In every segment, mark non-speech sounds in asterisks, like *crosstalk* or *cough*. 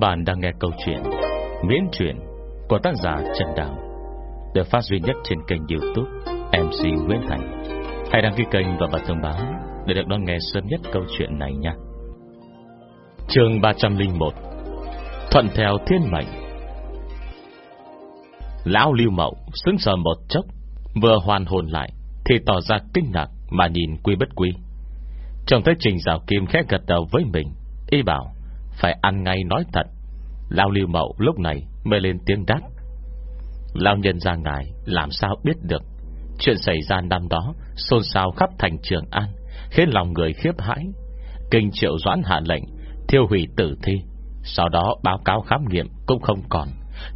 Các bạn đang nghe câu chuyện Nguyễn truyện của tác giả Trần Đào Được phát duy nhất trên kênh youtube MC Nguyễn Thành Hãy đăng ký kênh và bật thông báo Để được đón nghe sớm nhất câu chuyện này nha. Trường 301 Thuận theo thiên mệnh. Lão Lưu Mậu Sững sờ một chốc, Vừa hoàn hồn lại Thì tỏ ra kinh ngạc mà nhìn quy bất quy. Trông thấy Trình rào Kim khẽ gật đầu với mình, Y bảo phải ăn ngay nói thật. Lao lưu mậu lúc này mới lên tiếng đáp. Lao nhân ra ngài Làm sao biết được? Chuyện xảy ra năm đó Xôn xao khắp thành trường An, Khiến lòng người khiếp hãi. Kinh triệu doãn hạ lệnh, Thiêu hủy tử thi. Sau đó báo cáo khám nghiệm cũng không còn.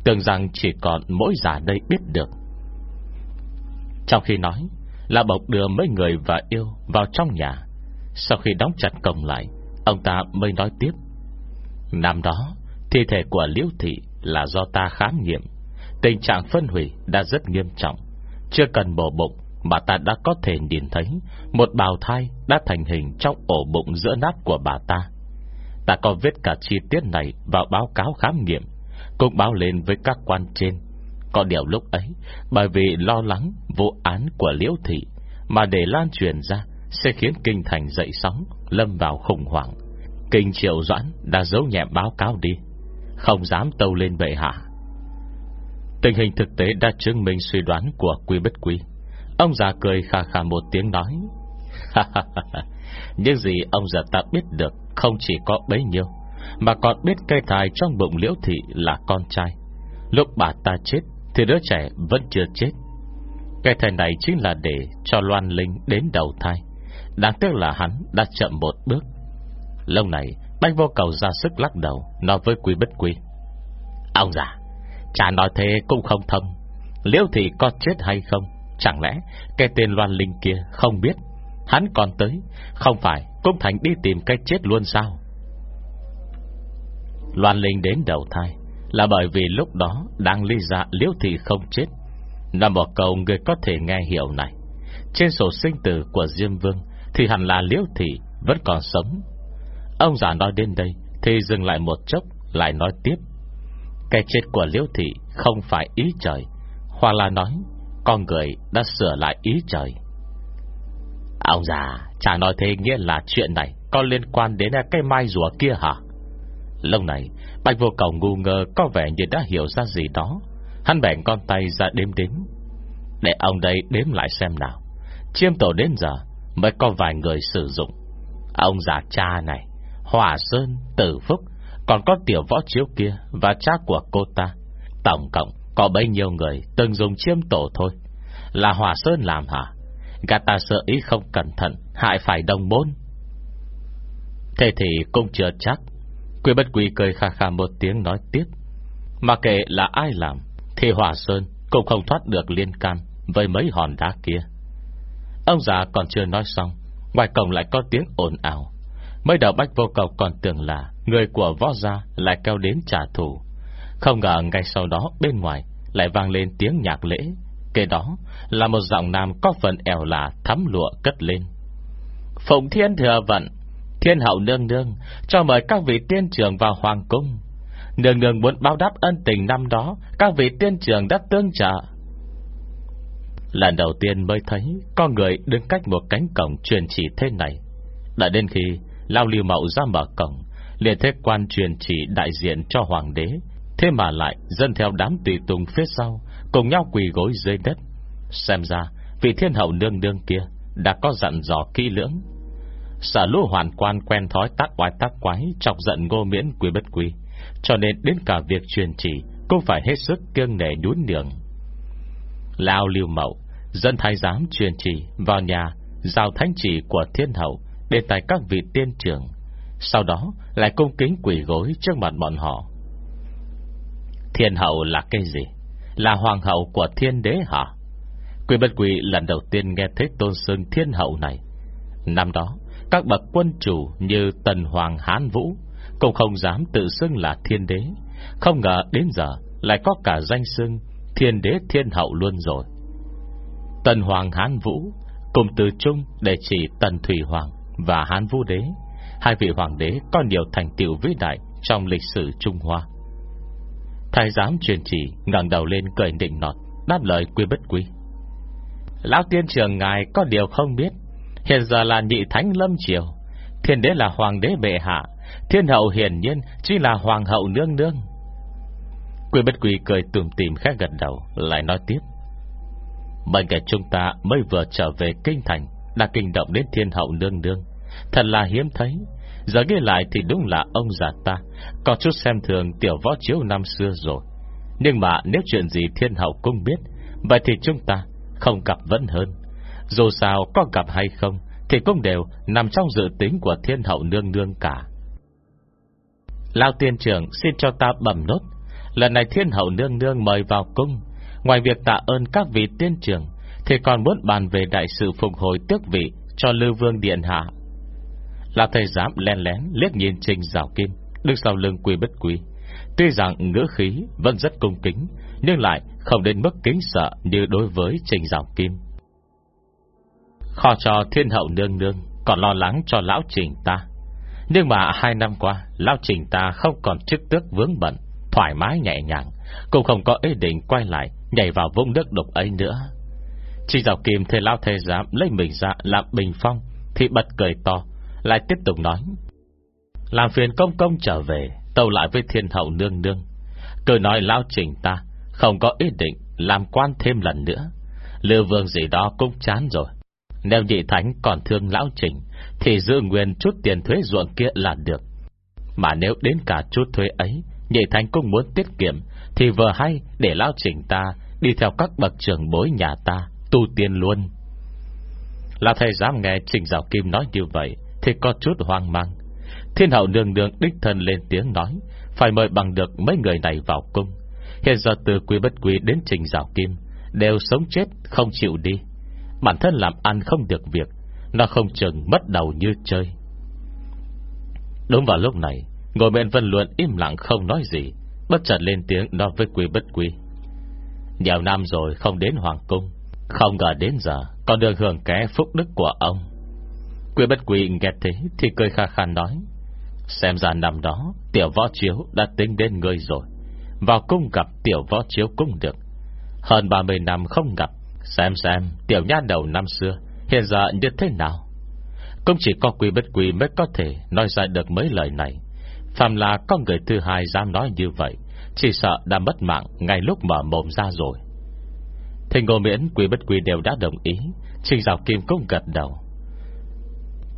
Tưởng rằng chỉ còn mỗi giả đây biết được. Trong khi nói Là bộc đưa mấy người và yêu Vào trong nhà. Sau khi đóng chặt cổng lại, Ông ta mới nói tiếp. Năm đó, Thi thể của Liễu Thị là do ta khám nghiệm. Tình trạng phân hủy đã rất nghiêm trọng. Chưa cần bổ bụng Mà ta đã có thể nhìn thấy Một bào thai đã thành hình Trong ổ bụng giữa nát của bà ta. Ta có viết cả chi tiết này Vào báo cáo khám nghiệm, Cũng báo lên với các quan trên. Có điều lúc ấy, Bởi vì lo lắng vụ án của Liễu Thị Mà để lan truyền ra, Sẽ khiến kinh thành dậy sóng, Lâm vào khủng hoảng. Kinh triệu doãn đã giấu nhẹm báo cáo đi. Không dám tâu lên bệ hạ. Tình hình thực tế đã chứng minh suy đoán của quy bất quy Ông già cười khà khà một tiếng nói Những gì ông già ta biết được Không chỉ có bấy nhiêu, Mà còn biết cây thai trong bụng liễu thị là con trai. Lúc bà ta chết Thì đứa trẻ vẫn chưa chết. Cây thai này chính là để cho Loan Linh đến đầu thai. Đáng tiếc là hắn đã chậm một bước Lâu này, Bách vô cầu ra sức lắc đầu, Nói với quý bất quý Ông già Cha nói thế cũng không thông. Liễu thị có chết hay không? Chẳng lẽ cái tên Loan Linh kia không biết? Hắn còn tới, Không phải cũng thành đi tìm cái chết luôn sao? Loan Linh đến đầu thai, Là bởi vì lúc đó Đang ly dạ liễu thị không chết. Là một câu người có thể nghe hiểu này. Trên sổ sinh tử của Diêm Vương Thì hẳn là liễu thị Vẫn còn sống. Ông già nói đến đây, Thì dừng lại một chốc, Lại nói tiếp. Cái chết của Liễu Thị không phải ý trời, Hoặc là nói, Con người đã sửa lại ý trời. Ông già, Chả nói thế nghĩa là chuyện này, Có liên quan đến cái mai rùa kia hả? Lâu này, Bạch vô cầu ngu ngơ có vẻ như đã hiểu ra gì đó. Hắn bèn con tay ra đếm đếm. Để ông đây đếm lại xem nào. Chiêm tổ đến giờ, Mới có vài người sử dụng. Ông già cha này Hòa Sơn, Tử Phúc Còn có tiểu võ chiếu kia Và cha của cô ta. Tổng cộng có bấy nhiêu người Từng dùng chiêm tổ thôi. Là Hòa Sơn làm hả? Gà ta sợ ý không cẩn thận Hại phải đồng môn. Thế thì cũng chưa chắc. Quy bất quy cười kha kha một tiếng nói tiếp. Mà kệ là ai làm Thì Hòa Sơn cũng không thoát được liên can Với mấy hòn đá kia. Ông già còn chưa nói xong Ngoài cổng lại có tiếng ồn ào. Mới đầu Bách Vô Cầu còn tưởng là Người của võ gia lại kêu đến trả thù. Không ngờ ngay sau đó Bên ngoài lại vang lên tiếng nhạc lễ. Kế đó là một giọng nam Có phần ẻo là thắm lụa cất lên. Phụng thiên thừa vận, Thiên hậu nương nương, Cho mời các vị tiên trưởng vào hoàng cung. Nương nương muốn báo đáp ân tình năm đó, Các vị tiên trưởng đã tương trợ. Lần đầu tiên mới thấy Có người đứng cách một cánh cổng truyền chỉ thế này. Đã đến khi Lao lưu mậu ra mở cổng, liền thế quan truyền chỉ đại diện cho hoàng đế. Thế mà lại dân theo đám tùy tùng phía sau, Cùng nhau quỳ gối dưới đất. Xem ra, vị thiên hậu nương nương kia Đã có dặn dò kỹ lưỡng. Sở lũ hoàn quan quen thói tác oai tác quái, Chọc giận ngô miễn quý bất quý Cho nên đến cả việc truyền chỉ Cũng phải hết sức kiêng nể nhún nhường. Lao lưu mậu Dân thái giám truyền chỉ vào nhà, Giao thánh chỉ của thiên hậu để tại các vị tiên trưởng, Sau đó lại cung kính quỷ gối Trước mặt bọn họ. Thiên hậu là cái gì? Là hoàng hậu của thiên đế hả? Quỷ bất quỷ lần đầu tiên nghe thấy tôn xưng thiên hậu này. Năm đó, Các bậc quân chủ như Tần Hoàng Hán Vũ Cũng không dám tự xưng là thiên đế. Không ngờ đến giờ Lại có cả danh xưng Thiên đế thiên hậu luôn rồi. Tần Hoàng Hán Vũ Cùng từ chung để chỉ Tần Thủy Hoàng và Hán Vũ Đế. Hai vị hoàng đế có nhiều thành tựu vĩ đại Trong lịch sử Trung Hoa. Thái giám truyền chỉ ngẩng đầu lên cười định nọt, Đáp lời quy bất quy. Lão tiên trường ngài có điều không biết, Hiện giờ là nhị thánh lâm triều, Thiên đế là hoàng đế bệ hạ, Thiên hậu hiển nhiên Chỉ là hoàng hậu nương nương. Quy bất quy cười tùm tìm khác gật đầu, Lại nói tiếp. Bên kẻ chúng ta mới vừa trở về kinh thành đã kinh động đến thiên hậu nương nương. Thật là hiếm thấy. Giờ ghi lại thì đúng là ông già ta. Có chút xem thường tiểu võ chiếu năm xưa rồi. Nhưng mà nếu chuyện gì thiên hậu cũng biết, Vậy thì chúng ta không gặp vẫn hơn. Dù sao có gặp hay không, Thì cũng đều nằm trong dự tính của thiên hậu nương nương cả. Lao tiên trưởng xin cho ta bẩm nốt. Lần này thiên hậu nương nương mời vào cung. Ngoài việc tạ ơn các vị tiên trưởng thì còn muốn bàn về đại sự phục hồi tước vị Cho Lưu Vương Điện Hạ. Là thầy giám len lén liếc nhìn Trình Giảo Kim, Đứng sau lưng quy bất quý Tuy rằng ngữ khí vẫn rất cung kính, Nhưng lại không đến mức kính sợ Như đối với Trình Giảo Kim. Khó cho thiên hậu nương nương Còn lo lắng cho lão trình ta. Nhưng mà hai năm qua, Lão trình ta không còn chức tước vướng bận, Thoải mái nhẹ nhàng, Cũng không có ý định quay lại Nhảy vào vũng nước đục ấy nữa. Chỉ dạo kim thầy lao thầy dám Lấy mình ra làm bình phong, Thì bật cười to, Lại tiếp tục nói. Làm phiền công công trở về, Tâu lại với thiên hậu nương nương. Cười nói lao trình ta, Không có ý định làm quan thêm lần nữa. Lưu vương gì đó cũng chán rồi. Nếu nhị thánh còn thương lão trình, Thì giữ nguyên chút tiền thuế ruộng kia là được. Mà nếu đến cả chút thuế ấy, Nhị thánh cũng muốn tiết kiệm, Thì vừa hay để lão trình ta Đi theo các bậc trưởng bối nhà ta Tu tiên luôn. Là thầy dám nghe Trình Giáo Kim nói như vậy Thì có chút hoang mang. Thiên hậu nương nương đích thân lên tiếng nói, Phải mời bằng được mấy người này vào cung. Hiện giờ từ quý bất quý đến Trình Giáo Kim, Đều sống chết, không chịu đi. Bản thân làm ăn không được việc, Nó không chừng mất đầu như chơi. Đúng vào lúc này, Ngồi bên Vân Luận im lặng không nói gì, Bất chợt lên tiếng nói với quý bất quý nhiều năm rồi không đến Hoàng Cung không ngờ đến giờ, Còn được hưởng kẻ phúc đức của ông. Quý bất quỷ nghe thế Thì cười kha khan nói, Xem ra năm đó Tiểu võ chiếu đã tính đến ngươi rồi, Vào cung gặp tiểu võ chiếu cũng được. Hơn 30 năm không gặp, Xem xem tiểu nha đầu năm xưa Hiện giờ như thế nào. Cũng chỉ có quy bất quỷ mới có thể Nói ra được mấy lời này. Phạm là con người thứ hai dám nói như vậy, chỉ sợ đã mất mạng Ngay lúc mở mồm ra rồi. Thì ngô miễn quý bất quý đều đã đồng ý. Trình Giáo Kim cũng gật đầu.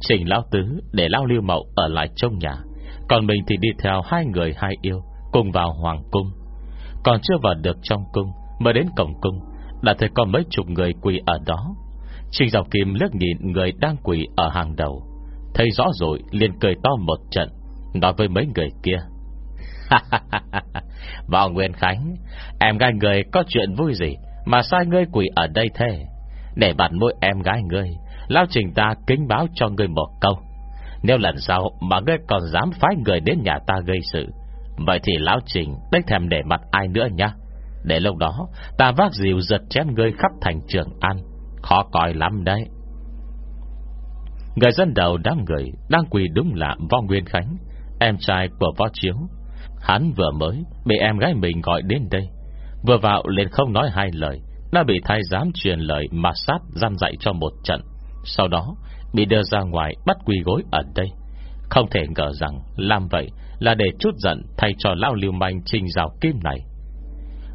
Trình Lão Tứ, Để Lão Lưu Mậu ở lại trong nhà. Còn mình thì đi theo hai người hai yêu, Cùng vào Hoàng Cung. Còn chưa vào được trong cung, Mới đến cổng cung, Đã thấy có mấy chục người quỳ ở đó. Trình Giáo Kim lướt nhìn người đang quỳ ở hàng đầu. Thấy rõ rồi, liền cười to một trận, Nói với mấy người kia. *laughs* Vào Nguyên Khánh, Em gái người có chuyện vui gì? Mà sai ngươi quỷ ở đây thế? Để bản mỗi em gái ngươi, Lao trình ta kính báo cho ngươi một câu. Nếu lần sau mà ngươi còn dám phái người đến nhà ta gây sự, Vậy thì Lão Trình Đếch thèm để mặt ai nữa nhá. Để lúc đó, Ta vác dìu giật chém ngươi khắp thành trường ăn Khó coi lắm đấy. Người dân đầu đám người Đang quỳ đúng là Võ Nguyên Khánh, Em trai của Võ Chiếu. Hắn vừa mới Bị em gái mình gọi đến đây. Vừa vào liền không nói hai lời, Đã bị thái giám truyền lời mà sát Giam dạy cho một trận. Sau đó, bị đưa ra ngoài bắt quỳ gối ở đây. Không thể ngờ rằng Làm vậy là để chút giận Thay cho lao lưu manh trình rào kim này.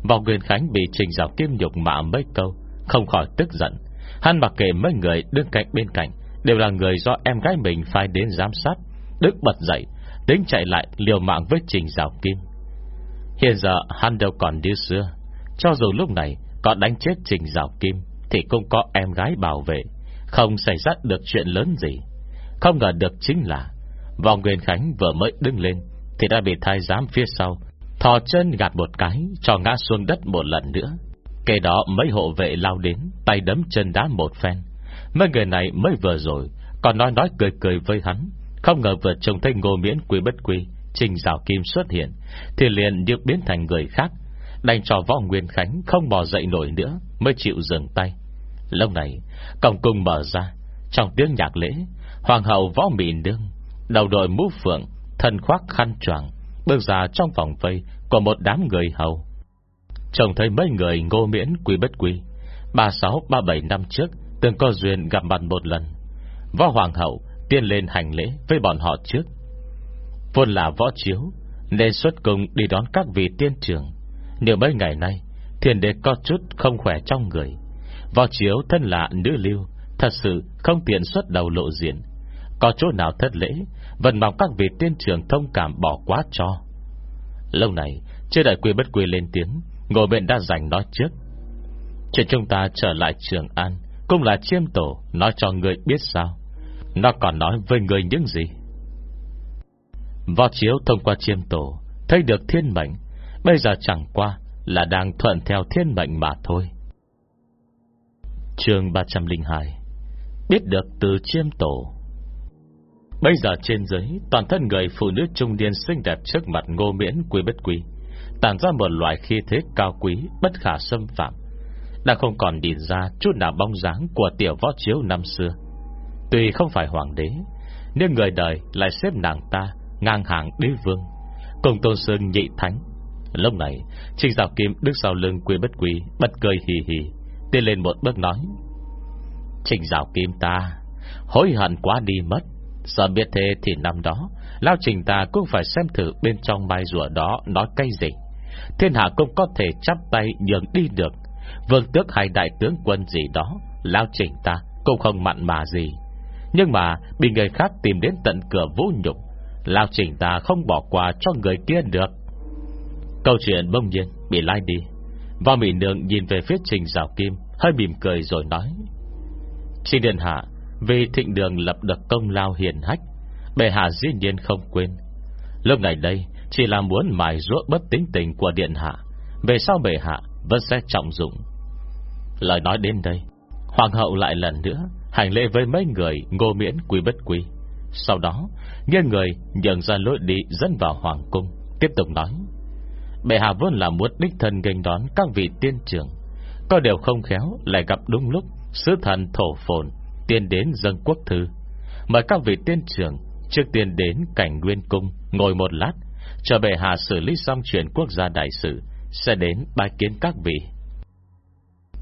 Vào Nguyên Khánh bị trình rào kim nhục mạ mấy câu, Không khỏi tức giận. Hắn mặc kệ mấy người đứng cạnh bên cạnh, Đều là người do em gái mình phải đến giám sát, Đức bật dậy, Tính chạy lại liều mạng với Trình rào Kim. Hiện giờ hắn đâu còn như xưa cho dù lúc này Có đánh chết Trình Giảo Kim, Thì cũng có em gái bảo vệ. Không xảy ra được chuyện lớn gì. Không ngờ được chính là Vòng Nguyên Khánh vừa mới đứng lên, Thì đã bị thái giám phía sau, Thò chân gạt một cái, Cho ngã xuống đất một lần nữa. Kể đó mấy hộ vệ lao đến, Tay đấm chân đá một phen. Mấy người này mới vừa rồi, Còn nói nói cười cười với hắn. Không ngờ vừa trông thấy ngô miễn quý bất quý Trình rào kim xuất hiện, Thì liền được biến thành người khác Đành cho võ Nguyên Khánh không bò dậy nổi nữa, Mới chịu dừng tay. Lúc này, cổng cung mở ra, Trong tiếng nhạc lễ, Hoàng hậu võ mị nương, Đầu đội mũ phượng, Thân khoác khăn choàng, Bước ra trong vòng vây Của một đám người hầu. Trông thấy mấy người ngô miễn quý bất quý ba sáu, ba bảy năm trước Từng có duyên gặp mặt một lần. Võ Hoàng hậu tiên lên hành lễ Với bọn họ trước. Vốn là võ chiếu, Nên xuất cung đi đón các vị tiên trường nếu mấy ngày nay, Thiền đế có chút không khỏe trong người. Vào chiếu thân là nữ lưu, Thật sự không tiện xuất đầu lộ diện. Có chỗ nào thất lễ, Vẫn mong các vị tiên trường thông cảm bỏ quá cho. Lâu này, Chưa đợi quy bất quy lên tiếng, Ngồi bên đã dành nói trước. Chuyện chúng ta trở lại Trường An, Cũng là chiêm tổ, Nói cho người biết sao? Nó còn nói với người những gì? Võ chiếu thông qua chiêm tổ, Thấy được thiên mệnh Bây giờ chẳng qua là đang thuận theo thiên mệnh mà thôi. Chương 302 Biết được từ chiêm tổ. Bây giờ trên dưới, Toàn thân người phụ nữ trung niên xinh đẹp Trước mặt ngô miễn quý bất quý Tàn ra một loại khí thế cao quý, Bất khả xâm phạm. Đã không còn nhìn ra chút nào bóng dáng Của tiểu võ chiếu năm xưa. Tuy không phải hoàng đế, Nhưng người đời lại xếp nàng ta Ngang hàng đế vương, Cùng tôn sơn nhị thánh Lúc này Trinh Giao Kim đứng sau lưng Quy bất Quy Bất cười hì hì, Tiến lên một bước nói Trình Giao Kim ta, Hối hận quá đi mất. Sợ biết thế thì năm đó, Lao trình ta cũng phải xem thử bên trong mai rùa đó Nói cây gì. Thiên hạ cũng có thể chắp tay nhường đi được. Vương tước hay đại tướng quân gì đó, Lao trình ta cũng không mặn mà gì. Nhưng mà Bị người khác tìm đến tận cửa vũ nhục, Lao trình ta không bỏ qua cho người kia được. Câu chuyện bông nhiên bị lai đi. Võ Mỹ Nương nhìn về phía Trình Giảo Kim, Hơi mỉm cười rồi nói, Trình Điện Hạ, Vì thịnh đường lập được công lao hiền hách, Bệ hạ dĩ nhiên không quên. Lúc này đây, Chỉ là muốn mài ruốc bất tính tình của Điện Hạ, Về sau bệ hạ Vẫn sẽ trọng dụng. Lời nói đến đây, Hoàng hậu lại lần nữa Hành lễ với mấy người ngô miễn quý bất quý Sau đó Nghe người nhận ra lối đi dẫn vào hoàng cung, Tiếp tục nói Bệ hạ vốn là muốn đích thân nghênh đón các vị tiên trưởng. Có điều không khéo, Lại gặp đúng lúc, Sứ thần thổ phồn Tiên đến dân quốc thư. Mời các vị tiên trưởng, Trước tiên đến cảnh nguyên cung, Ngồi một lát Chờ bệ hạ xử lý xong chuyện quốc gia đại sự, Sẽ đến bài kiến các vị.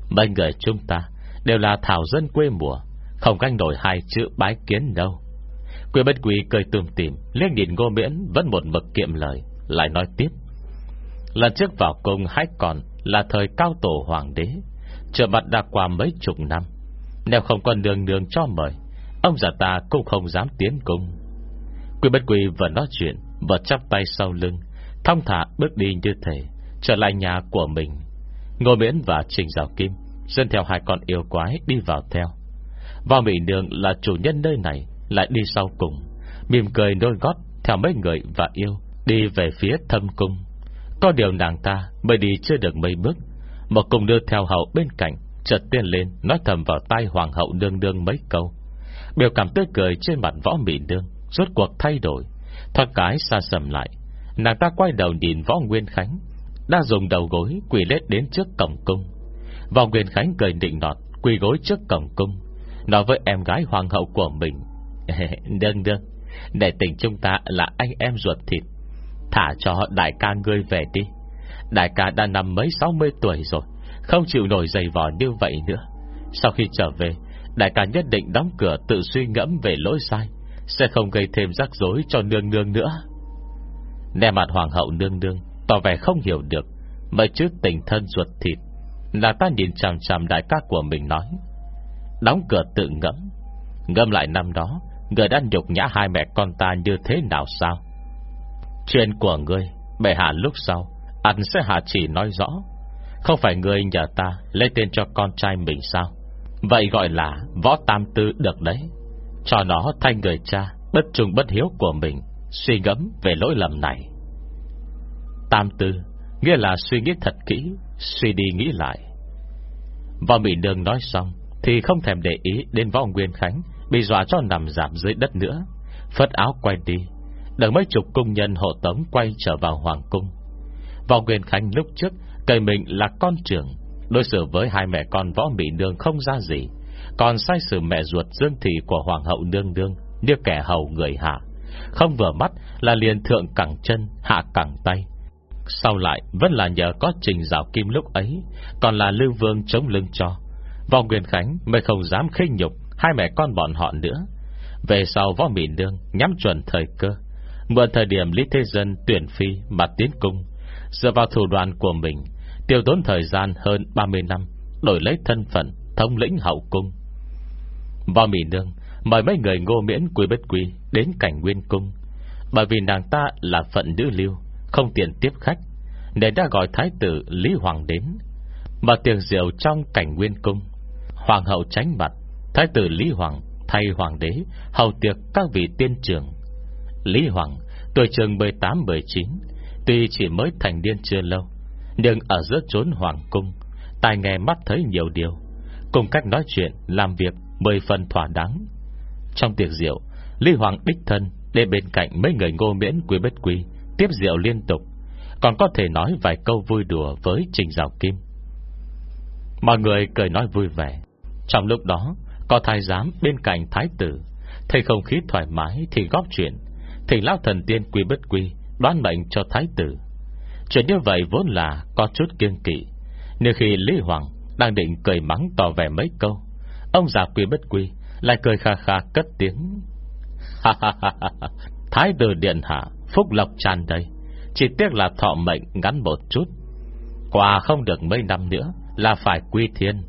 Mấy người chúng ta Đều là thảo dân quê mùa, Không canh nổi hai chữ bái kiến đâu. Quỷ bất quỷ cười tùm tìm Liên nhìn ngô miễn vẫn một mực kiệm lời, Lại nói tiếp. Lần trước vào cung hãy còn Là thời cao tổ hoàng đế, Trở mặt đã qua mấy chục năm. Nếu không còn đường đường cho mời, Ông già ta cũng không dám tiến cung. Quy bất quy vừa nói chuyện, Vừa chắp tay sau lưng, Thong thả bước đi như thế Trở lại nhà của mình. Ngô Miễn và Trình Giáo Kim Dân theo hai con yêu quái đi vào theo. Vào Mỹ Nương là chủ nhân nơi này, Lại đi sau cùng, Mỉm cười đôi gót theo mấy người và yêu Đi về phía thâm cung. Có điều nàng ta mới đi chưa được mấy bước Một cùng đưa theo hậu bên cạnh, Chợt tiên lên, nói thầm vào tai Hoàng hậu nương nương mấy câu. Biểu cảm tươi cười trên mặt võ Mỹ Nương, Rốt cuộc thay đổi. Thoát cái xa sầm lại, Nàng ta quay đầu nhìn võ Nguyên Khánh, Đã dùng đầu gối quỳ lết đến trước cổng cung. Võ Nguyên Khánh cười định nọt, Quỳ gối trước cổng cung, Nói với em gái hoàng hậu của mình *laughs* Đương đương đại tình chúng ta là anh em ruột thịt Thả cho đại ca ngươi về đi. Đại ca đã năm mấy 60 tuổi rồi, Không chịu nổi giày vò như vậy nữa. Sau khi trở về, Đại ca nhất định đóng cửa tự suy ngẫm về lỗi sai, Sẽ không gây thêm rắc rối cho nương nương nữa. Nè mặt hoàng hậu nương nương, Tỏ vẻ không hiểu được, Mấy trước tình thân ruột thịt. Là ta nhìn chằm chằm đại ca của mình nói, Đóng cửa tự ngẫm. Ngâm lại năm đó, Người đã nhục nhã hai mẹ con ta như thế nào sao? Chuyện của ngươi, Bệ hạ lúc sau Anh sẽ hạ chỉ nói rõ. Không phải ngươi nhờ ta lấy tên cho con trai mình sao? Vậy gọi là Võ Tam Tư được đấy. Cho nó thay người cha, Bất trung bất hiếu của mình, Suy ngẫm về lỗi lầm này. Tam Tư Nghĩa là suy nghĩ thật kỹ, Suy đi nghĩ lại. Võ Mỹ Nương nói xong, Thì không thèm để ý đến Võ Nguyên Khánh Bị dọa cho nằm giảm dưới đất nữa. Phất áo quay đi Đợi mấy chục công nhân hộ tống quay trở vào Hoàng Cung. Vào Nguyên Khánh lúc trước Cây mình là con trưởng, Đối xử với hai mẹ con Võ Mỹ Nương không ra gì. Còn sai sự mẹ ruột Dương Thị của Hoàng hậu Nương Nương, Như kẻ hầu người hạ. Không vừa mắt là liền thượng cẳng chân, Hạ cẳng tay. Sau lại vẫn là nhờ có trình rào kim lúc ấy, Còn là lưu vương chống lưng cho. Võ Nguyên Khánh mới không dám khinh nhục Hai mẹ con bọn họ nữa. Về sau võ Mỹ Nương nhắm chuẩn thời cơ Mượn thời điểm Lý Thế Dân tuyển phi mà tiến cung, Dựa vào thủ đoàn của mình, Tiêu tốn thời gian hơn 30 năm, Đổi lấy thân phận Thống lĩnh hậu cung. Vào Mỹ Nương Mời mấy người ngô miễn quý bất quý Đến cảnh nguyên cung. Bởi vì nàng ta là phận nữ lưu, Không tiện tiếp khách, Nên đã gọi thái tử Lý Hoàng đến. Mà tiệc rượu trong cảnh nguyên cung, Hoàng hậu tránh mặt, Thái tử Lý Hoàng thay hoàng đế, Hầu tiệc các vị tiên trưởng Lý Hoàng tuổi trường 18-19 Tuy chỉ mới thành niên chưa lâu, Nhưng ở giữa chốn hoàng cung, Tai nghe mắt thấy nhiều điều, Cùng cách nói chuyện, Làm việc mười phần thỏa đáng. Trong tiệc rượu, Lý Hoàng đích thân Để bên cạnh mấy người ngô miễn quý bất quý Tiếp rượu liên tục, Còn có thể nói vài câu vui đùa với Trình Giảo Kim. Mọi người cười nói vui vẻ. Trong lúc đó, Có thái giám bên cạnh thái tử, Thấy không khí thoải mái thì góp chuyện thỉnh lão thần tiên quy bất quy Đoán mệnh cho thái tử. Chuyện như vậy vốn là có chút kiêng kỵ, Nhưng khi Lý Hoàng Đang định cười mắng tỏ vẻ mấy câu, Ông già quy bất quy Lại cười kha kha cất tiếng. *laughs* Thái tử điện hạ, Phúc lộc tràn đầy, Chỉ tiếc là thọ mệnh ngắn một chút. Qua không được mấy năm nữa Là phải quy thiên.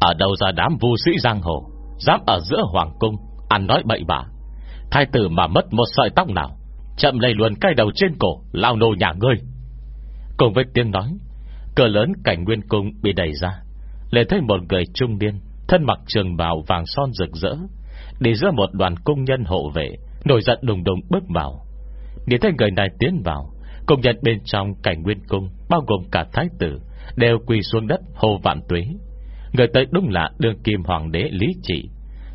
Ở đâu ra đám vu sĩ giang hồ, Dám ở giữa hoàng cung, Ăn nói bậy bạ? Thái tử mà mất một sợi tóc nào, Chậm lây luôn cái đầu trên cổ, Lao nô nhà ngươi. Cùng với tiếng nói Cờ lớn cảnh nguyên cung bị đẩy ra Lê thấy một người trung niên, Thân mặc trường bào vàng son rực rỡ, Đi giữa một đoàn công nhân hộ vệ, Nổi giận đùng đùng bước vào. Nhìn thấy người này tiến vào Công nhân bên trong cảnh nguyên cung, Bao gồm cả thái tử, Đều quỳ xuống đất hồ vạn tuế. Người tới đúng là đương kim hoàng đế Lý Trị.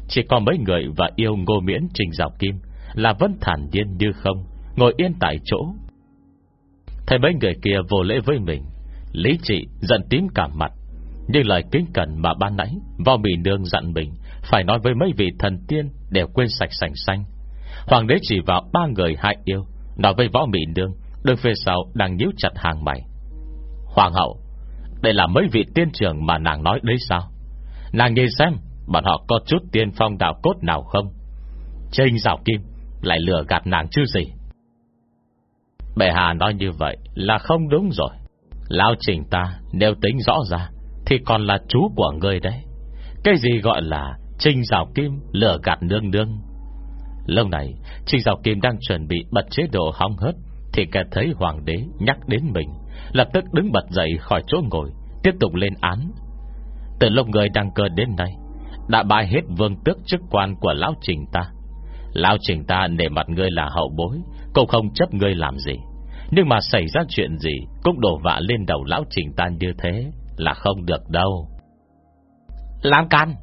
Chỉ có mấy người và yêu ngô miễn trình Dạo kim Là vẫn thản nhiên như không, Ngồi yên tại chỗ. Thấy mấy người kia vô lễ với mình, Lý trị giận tím cả mặt, Nhưng lời kính cẩn mà ban nãy Vào mì nương dặn mình Phải nói với mấy vị thần tiên Đều quên sạch sành xanh. Hoàng đế chỉ vào ba người hai yêu, Nói với võ mỹ nương Đường phía sau đang nhíu chặt hàng mày. Hoàng hậu, Đây là mấy vị tiên trưởng mà nàng nói đấy sao? Nàng nhìn xem Bọn họ có chút tiên phong đạo cốt nào không? Trinh rào kim Lại lừa gạt nàng chứ gì? Bệ hạ nói như vậy là không đúng rồi. Lão trình ta Nếu tính rõ ra Thì còn là chú của người đấy. Cái gì gọi là Trinh rào kim lừa gạt nương nương? Lâu này, Trinh rào kim đang chuẩn bị bật chế độ hóng hớt Thì kẻ thấy hoàng đế nhắc đến mình, Lập tức đứng bật dậy khỏi chỗ ngồi, Tiếp tục lên án. Từ lúc người đang cơ đến nay đã bại hết vương tước chức quan của lão trình ta. Lão trình ta nề mặt ngươi là hậu bối, Cũng không chấp ngươi làm gì. Nhưng mà xảy ra chuyện gì Cũng đổ vạ lên đầu lão trình ta như thế Là không được đâu. Làm can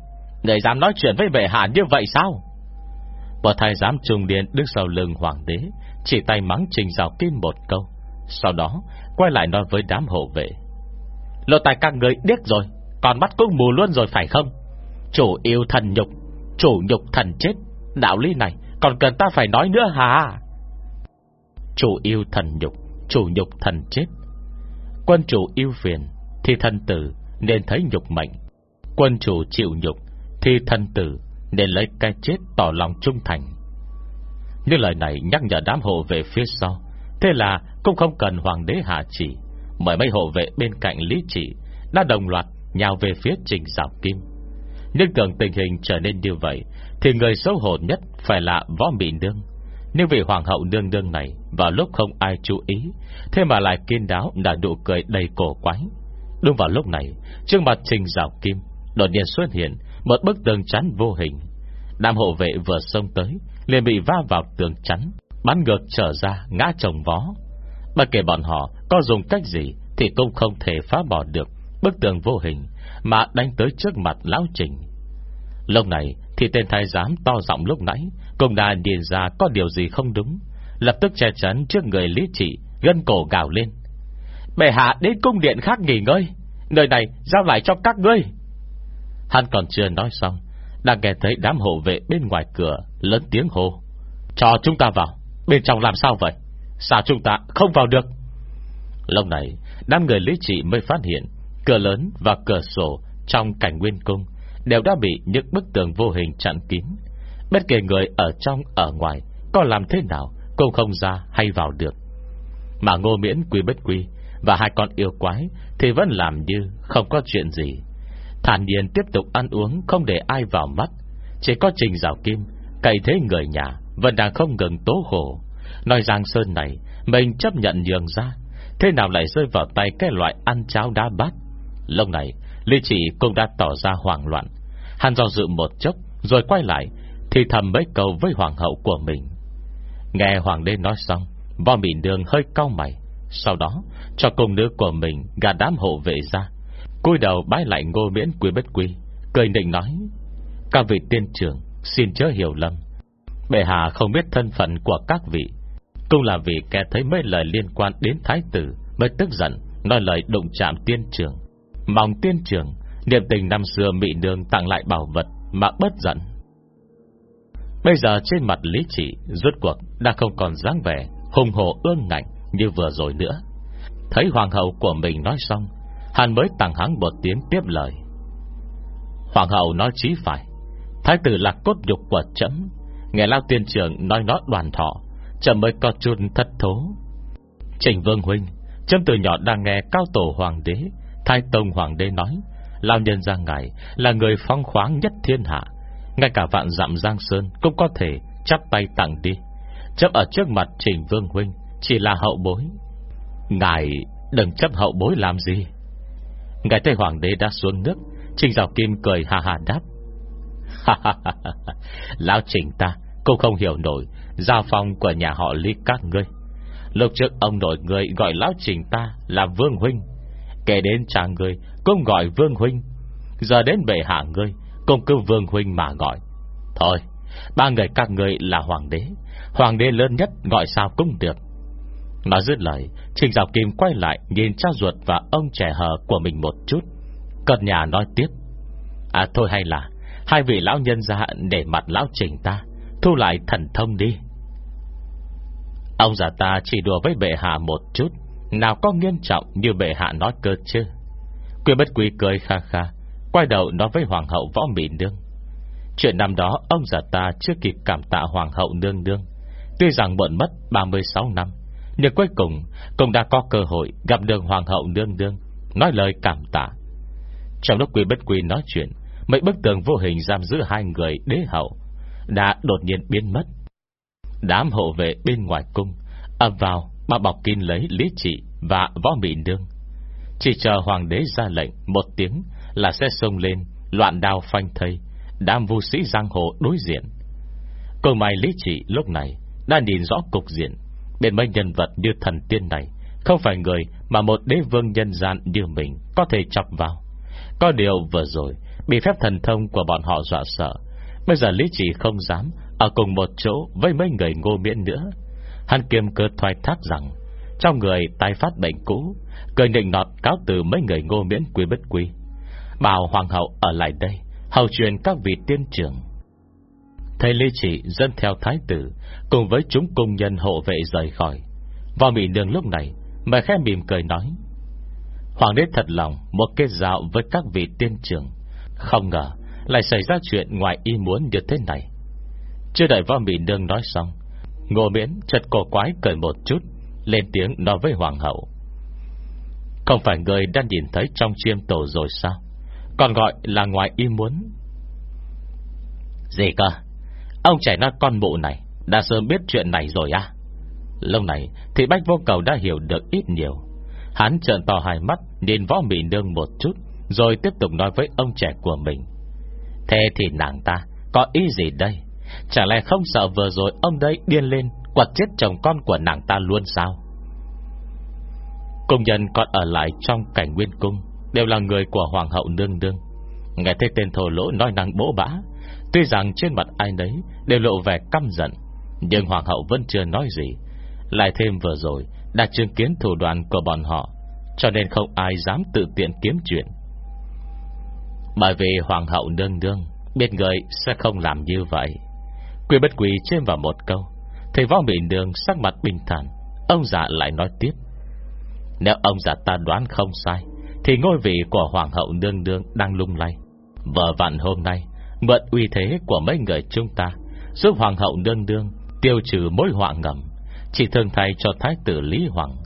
Người dám nói chuyện với bệ hạ như vậy sao? Một thái giám trùng điện Đứng sau lưng hoàng đế, Chỉ tay mắng trình rào kim một câu, Sau đó quay lại nói với đám hộ vệ. Lộ tài các người điếc rồi Còn mắt cũng mù luôn rồi phải không? Chủ yêu thần nhục, Chủ nhục thần chết. Đạo lý này còn cần ta phải nói nữa hả? Chủ yêu thần nhục, Chủ nhục thần chết. Quân chủ yêu phiền Thì thần tử nên thấy nhục mệnh. Quân chủ chịu nhục Thì thần tử nên lấy cái chết tỏ lòng trung thành. Như lời này nhắc nhở đám hộ về phía sau, Thế là cũng không cần hoàng đế hạ chỉ mời mấy hộ vệ bên cạnh lý chỉ Đã đồng loạt nhào về phía trình rào kim. Nhưng cần tình hình trở nên như vậy, Thì người xấu hổ nhất phải là võ mị nương. Nhưng vì hoàng hậu nương nương này, Vào lúc không ai chú ý, Thế mà lại kiên đáo đã nụ cười đầy cổ quái. Đúng vào lúc này, Trước mặt trình rào kim, Đột nhiên xuất hiện Một bức tường chắn vô hình. Nam hộ vệ vừa xông tới, liền bị va vào tường chắn, Bắn ngược trở ra, ngã chồng vó. Bất kể bọn họ có dùng cách gì, Thì cũng không thể phá bỏ được. Bức tường vô hình Mà đánh tới trước mặt lão trình. Lúc này thì tên thái giám to giọng lúc nãy, Cũng đã nhìn ra có điều gì không đúng, Lập tức che chắn trước người lý trị, Gân cổ gào lên. Bệ hạ đến cung điện khác nghỉ ngơi, Nơi này giao lại cho các ngươi. Hắn còn chưa nói xong, Đã nghe thấy đám hộ vệ bên ngoài cửa Lớn tiếng hô, Cho chúng ta vào, Bên trong làm sao vậy? Sao chúng ta không vào được? Lúc này, đám người lý trị mới phát hiện Cửa lớn và cửa sổ Trong cảnh nguyên cung Đều đã bị những bức tường vô hình chặn kín. Bất kể người ở trong, ở ngoài, Có làm thế nào Cũng không ra hay vào được. Mà ngô miễn quy bất quy Và hai con yêu quái Thì vẫn làm như không có chuyện gì. Thản nhiên tiếp tục ăn uống Không để ai vào mắt. Chỉ có trình rào kim, Cậy thế người nhà, Vẫn đang không ngừng tố khổ Nói rằng Sơn này, Mình chấp nhận nhường ra, Thế nào lại rơi vào tay cái loại ăn cháo đá bát? Lúc này Lý chỉ cũng đã tỏ ra hoảng loạn. Hắn do dự một chốc, Rồi quay lại, Thì thầm mấy câu với hoàng hậu của mình. Nghe hoàng đế nói xong, Võ Mỹ Nương hơi cau mày. Sau đó, cho công nữ của mình Gà đám hộ vệ ra. Cúi đầu bái lại ngô miễn quý bất quý Cười định nói, Các vị tiên trưởng, xin chớ hiểu lầm. Bệ hạ không biết thân phận của các vị. Cũng là vì kẻ thấy mấy lời liên quan đến thái tử Mới tức giận, Nói lời đụng chạm tiên trưởng. Mong tiên trưởng Niệm tình năm xưa Mỹ Nương tặng lại bảo vật Mà bất giận. Bây giờ trên mặt lý trị Rốt cuộc đã không còn dáng vẻ Hùng hồ ương ngạnh như vừa rồi nữa. Thấy hoàng hậu của mình nói xong Hàn mới tặng hắng một tiếng tiếp lời. Hoàng hậu nói chí phải, Thái tử là cốt nhục của chấm Nghe lao tiên trưởng nói nó đoàn thọ Chấm mới có chút thất thố. Trình Vương Huynh Chấm từ nhỏ đang nghe cao tổ hoàng đế Thái Tông hoàng đế nói Lao nhân ra ngài là người phong khoáng nhất thiên hạ. Ngay cả vạn dặm Giang Sơn Cũng có thể chắp tay tặng đi. Chấp ở trước mặt Trình Vương Huynh Chỉ là hậu bối. Ngài đừng chấp hậu bối làm gì. Ngài thấy hoàng đế đã xuống nước, Trình Giảo Kim cười hà hà đáp Lão Trình ta Cũng không hiểu nổi Giao phong của nhà họ Lý các ngươi. Lúc trước ông nội người gọi Lão Trình ta là Vương Huynh Kể đến cha ngươi, Cũng gọi Vương Huynh. Giờ đến bệ hạ ngươi, Cũng cứ Vương Huynh mà gọi. Thôi, Ba người các ngươi là hoàng đế. Hoàng đế lớn nhất gọi sao cũng được. Nói dứt lời, Trình Giáo Kim quay lại Nhìn cha ruột và ông trẻ hờ của mình một chút. Cật nhà nói tiếp. À thôi hay là, Hai vị lão nhân ra để mặt lão trình ta, Thu lại thần thông đi. Ông già ta chỉ đùa với bệ hạ một chút. Nào có nghiêm trọng như bệ hạ nói cơ chứ? Quyên bất quý cười kha kha, Quay đầu nói với hoàng hậu võ mỹ nương. Chuyện năm đó, ông già ta chưa kịp cảm tạ hoàng hậu nương nương. Tuy rằng muộn mất 36 năm, Nhưng cuối cùng Cũng đã có cơ hội gặp được hoàng hậu nương nương, Nói lời cảm tạ. Trong lúc quý bất quý nói chuyện, Mấy bức tường vô hình giam giữ hai người đế hậu Đã đột nhiên biến mất. Đám hộ vệ bên ngoài cung ập vào mà bọc kín lấy lý trị và võ mỹ nương. Chỉ chờ hoàng đế ra lệnh, một tiếng là sẽ sông lên, loạn đao phanh thây, đám vu sĩ giang hồ đối diện. Cô mai lý trị lúc này đã nhìn rõ cục diện. Bên mấy nhân vật như thần tiên này không phải người mà một đế vương nhân gian như mình có thể chọc vào. Có điều vừa rồi, bị phép thần thông của bọn họ dọa sợ. Bây giờ lý trị không dám ở cùng một chỗ với mấy người ngô miễn nữa. Hắn kiêm cơ thoái thác rằng, Trong người tái phát bệnh cũ, Cười nịnh nọt cáo từ mấy người ngô miễn quy bất quy Bảo hoàng hậu ở lại đây, Hầu truyền các vị tiên trưởng. Thầy Lê Chỉ dân theo thái tử, Cùng với chúng cung nhân hộ vệ rời khỏi. Vào mỹ nương lúc này mày khẽ mỉm cười nói, Hoàng đế thật lòng Một kết dạo với các vị tiên trưởng. Không ngờ, lại xảy ra chuyện ngoài ý muốn như thế này. Chưa đợi vào mỹ nương nói xong Ngô miễn chật cổ quái cười một chút, Lên tiếng nói với hoàng hậu. Không phải người đang nhìn thấy Trong chiêm tổ rồi sao? Còn gọi là ngoài ý muốn. Gì cơ? Ông trẻ nó con mụ này, Đã sớm biết chuyện này rồi à? Lâu này thì Bách Vô Cầu đã hiểu được ít nhiều. Hắn trợn to hai mắt, Nhìn võ mị nương một chút, Rồi tiếp tục nói với ông trẻ của mình. Thế thì nàng ta Có ý gì đây? Chả lẽ không sợ vừa rồi ông đấy điên lên, Quật chết chồng con của nàng ta luôn sao? Công nhân còn ở lại trong cảnh nguyên cung, Đều là người của Hoàng hậu nương nương. Nghe thấy tên thổ lỗ nói năng bỗ bã, Tuy rằng trên mặt ai nấy Đều lộ vẻ căm giận, Nhưng Hoàng hậu vẫn chưa nói gì. Lại thêm vừa rồi, Đã chứng kiến thủ đoạn của bọn họ, Cho nên không ai dám tự tiện kiếm chuyện. Bởi vì Hoàng hậu nương nương Biết người sẽ không làm như vậy. Quy bất quỳ trên vào một câu. Thầy võ bị đường sắc mặt bình thản. Ông già lại nói tiếp. Nếu ông già ta đoán không sai, Thì ngôi vị của Hoàng hậu nương nương Đang lung lay. Vợ vặn hôm nay, Mượn uy thế của mấy người chúng ta, Giúp Hoàng hậu nương nương Tiêu trừ mối họa ngầm. Chỉ thường thay cho Thái tử Lý Hoàng.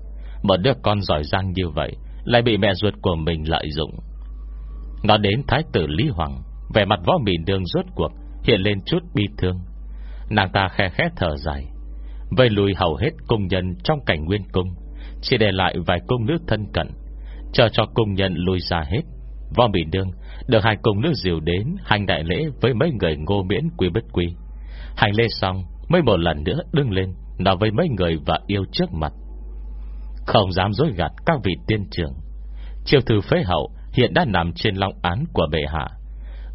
Một đứa con giỏi giang như vậy, Lại bị mẹ ruột của mình lợi dụng. Nói đến Thái tử Lý Hoàng, Vẻ mặt võ mì đường rốt cuộc Hiện lên chút bi thương. Nàng ta khe khẽ thở dài. Vây lùi hầu hết công nhân trong cảnh nguyên cung, Chỉ để lại vài công nữ thân cận, Chờ cho công nhân lùi ra hết. Võ Mỹ Đương Được hai công nữ diều đến Hành đại lễ với mấy người ngô miễn quý bất quý. Hành lễ xong, Mới một lần nữa đứng lên, Nói với mấy người và yêu trước mặt. Không dám dối gạt các vị tiên trưởng. Triều thư phế hậu Hiện đã nằm trên long án của bệ hạ.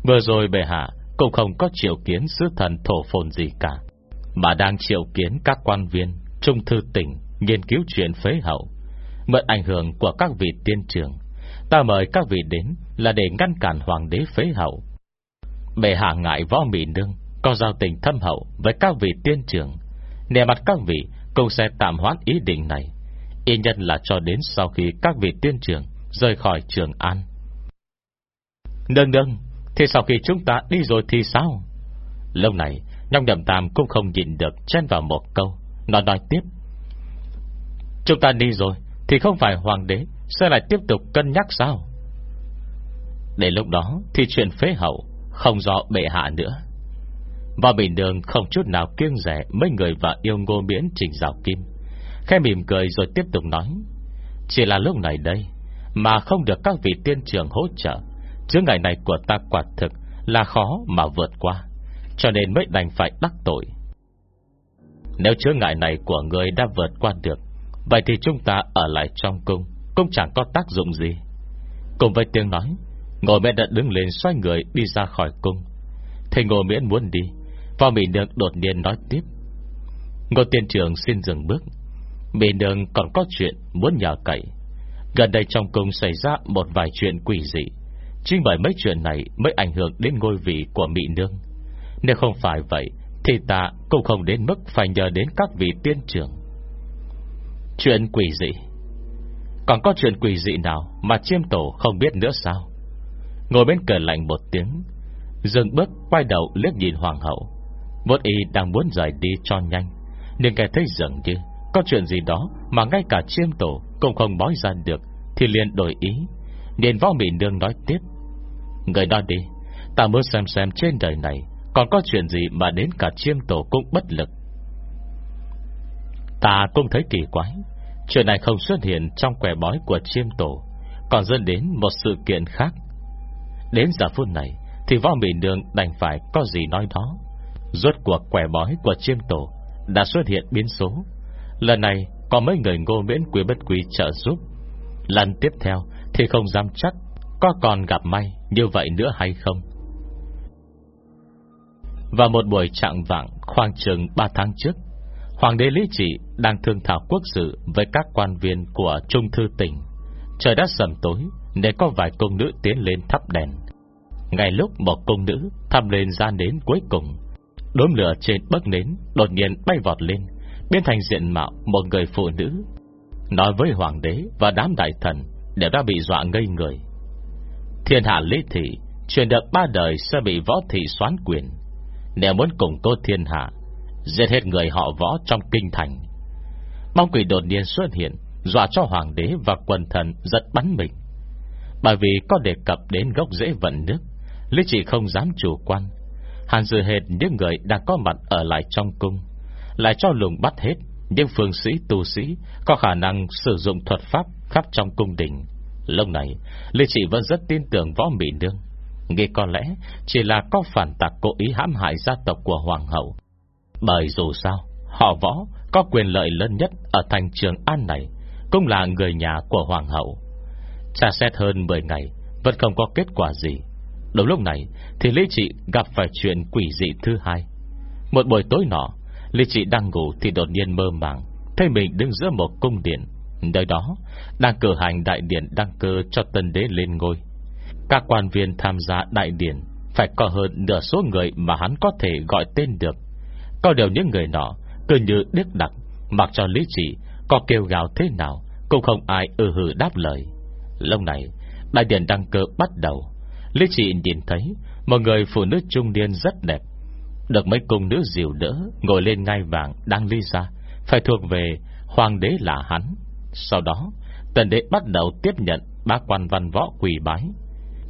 Vừa rồi bệ hạ cũng không có triệu kiến sứ thần thổ phồn gì cả Mà đang triệu kiến các quan viên Trung thư tỉnh Nghiên cứu chuyện phế hậu Mượn ảnh hưởng của các vị tiên trường, Ta mời các vị đến Là để ngăn cản hoàng đế phế hậu. Bề hạ ngại võ mỹ nương Có giao tình thâm hậu Với các vị tiên trường, Nè mặt các vị Cũng sẽ tạm hoãn ý định này. Y nhân là cho đến sau khi các vị tiên trường Rời khỏi trường an. Nương nương thì sau khi chúng ta đi rồi thì sao? Lâu này Nhong đầm tam cũng không nhìn được Chen vào một câu, Nó nói tiếp. Chúng ta đi rồi, Thì không phải hoàng đế Sẽ lại tiếp tục cân nhắc sao? Để lúc đó Thì chuyện phế hậu Không do bệ hạ nữa. Và bình đường không chút nào kiêng rẻ Mấy người và yêu ngô miễn trình rào kim. Khẽ mỉm cười rồi tiếp tục nói, Chỉ là lúc này đây Mà không được các vị tiên trưởng hỗ trợ Chứa ngày này của ta quả thực Là khó mà vượt qua, Cho nên mới đành phải đắc tội. Nếu chứa ngại này của người đã vượt qua được, Vậy thì chúng ta ở lại trong cung Cũng chẳng có tác dụng gì. Cùng với tiếng nói Ngồi mẹ đã đứng lên xoay người đi ra khỏi cung. Thầy ngồi miễn muốn đi Vào Mỹ Nương đột nhiên nói tiếp. Ngô tiên trưởng xin dừng bước. Mỹ Nương còn có chuyện muốn nhờ cậy. Gần đây trong cung xảy ra một vài chuyện quỷ dị. Chính bởi mấy chuyện này Mới ảnh hưởng đến ngôi vị của Mỹ Nương. Nếu không phải vậy, Thì ta cũng không đến mức Phải nhờ đến các vị tiên trưởng. Chuyện quỷ dị. Còn có chuyện quỷ dị nào Mà chiêm tổ không biết nữa sao? Ngồi bên cờ lạnh một tiếng, Dừng bước quay đầu liếc nhìn hoàng hậu. Một y đang muốn rời đi cho nhanh, Nhưng nghe thấy dường như Có chuyện gì đó mà ngay cả chiêm tổ Cũng không bói ra được, Thì liền đổi ý, nên võ mỹ nương nói tiếp. Người đó đi, Ta muốn xem xem trên đời này Còn có chuyện gì mà đến cả chiêm tổ cũng bất lực. Ta cũng thấy kỳ quái, Chuyện này không xuất hiện trong quẻ bói của chiêm tổ, Còn dẫn đến một sự kiện khác. Đến giờ phút này Thì võ mỹ nương đành phải có gì nói đó. Rốt cuộc quẻ bói của chiêm tổ Đã xuất hiện biến số. Lần này có mấy người ngô miễn quý bất quý trợ giúp. Lần tiếp theo Thì không dám chắc Có còn gặp may như vậy nữa hay không Và một buổi trạng vạng Khoảng chừng 3 tháng trước Hoàng đế Lý Trị đang thương thảo quốc sự với các quan viên của Trung Thư tỉnh. Trời đã sầm tối, nên có vài công nữ tiến lên thắp đèn. Ngay lúc một công nữ thăm lên ra nến cuối cùng, đốm lửa trên bấc nến đột nhiên bay vọt lên, biến thành diện mạo một người phụ nữ. Nói với hoàng đế và đám đại thần đều đã bị dọa ngây người. Thiên hạ Lý Thị, truyền được ba đời sẽ bị võ thị xoán quyền. Nếu muốn cùng tô thiên hạ, Giết hết người họ võ trong kinh thành. Mong quỷ đột nhiên xuất hiện, Dọa cho hoàng đế và quần thần Giật bắn mình. Bởi vì có đề cập đến gốc rễ vận nước, Lý chỉ không dám chủ quan. Hàn dự hệt những người đang có mặt Ở lại trong cung, Lại cho lùng bắt hết Những phương sĩ tu sĩ Có khả năng sử dụng thuật pháp Khắp trong cung đình. Lúc này, lê trị vẫn rất tin tưởng võ mỹ nương. Nghĩ có lẽ chỉ là có phản tạc cố ý hãm hại gia tộc của hoàng hậu. Bởi dù sao, Họ võ có quyền lợi lớn nhất Ở thành trường An này, Cũng là người nhà của Hoàng hậu. Tra xét hơn 10 ngày, Vẫn không có kết quả gì. Đúng lúc này, thì Lý Trị gặp phải chuyện quỷ dị thứ hai. Một buổi tối nọ Lý Trị đang ngủ thì đột nhiên mơ màng, Thấy mình đứng giữa một cung điện. Nơi đó, đang cử hành đại điển đăng cơ cho tân đế lên ngôi. Các quan viên tham gia đại điển Phải có hơn nửa số người Mà hắn có thể gọi tên được. Có điều những người nọ Cứ như điếc đặc Mặc cho lý trị Có kêu gào thế nào Cũng không ai ư hừ đáp lời. Lâu này, Đại điển đăng cơ bắt đầu. Lý trị nhìn thấy Một người phụ nữ trung niên rất đẹp. Được mấy cung nữ dịu đỡ Ngồi lên ngai vàng đang ly ra, Phải thuộc về Hoàng đế là hắn. Sau đó, Tần đế bắt đầu tiếp nhận ba quan văn võ quỳ bái.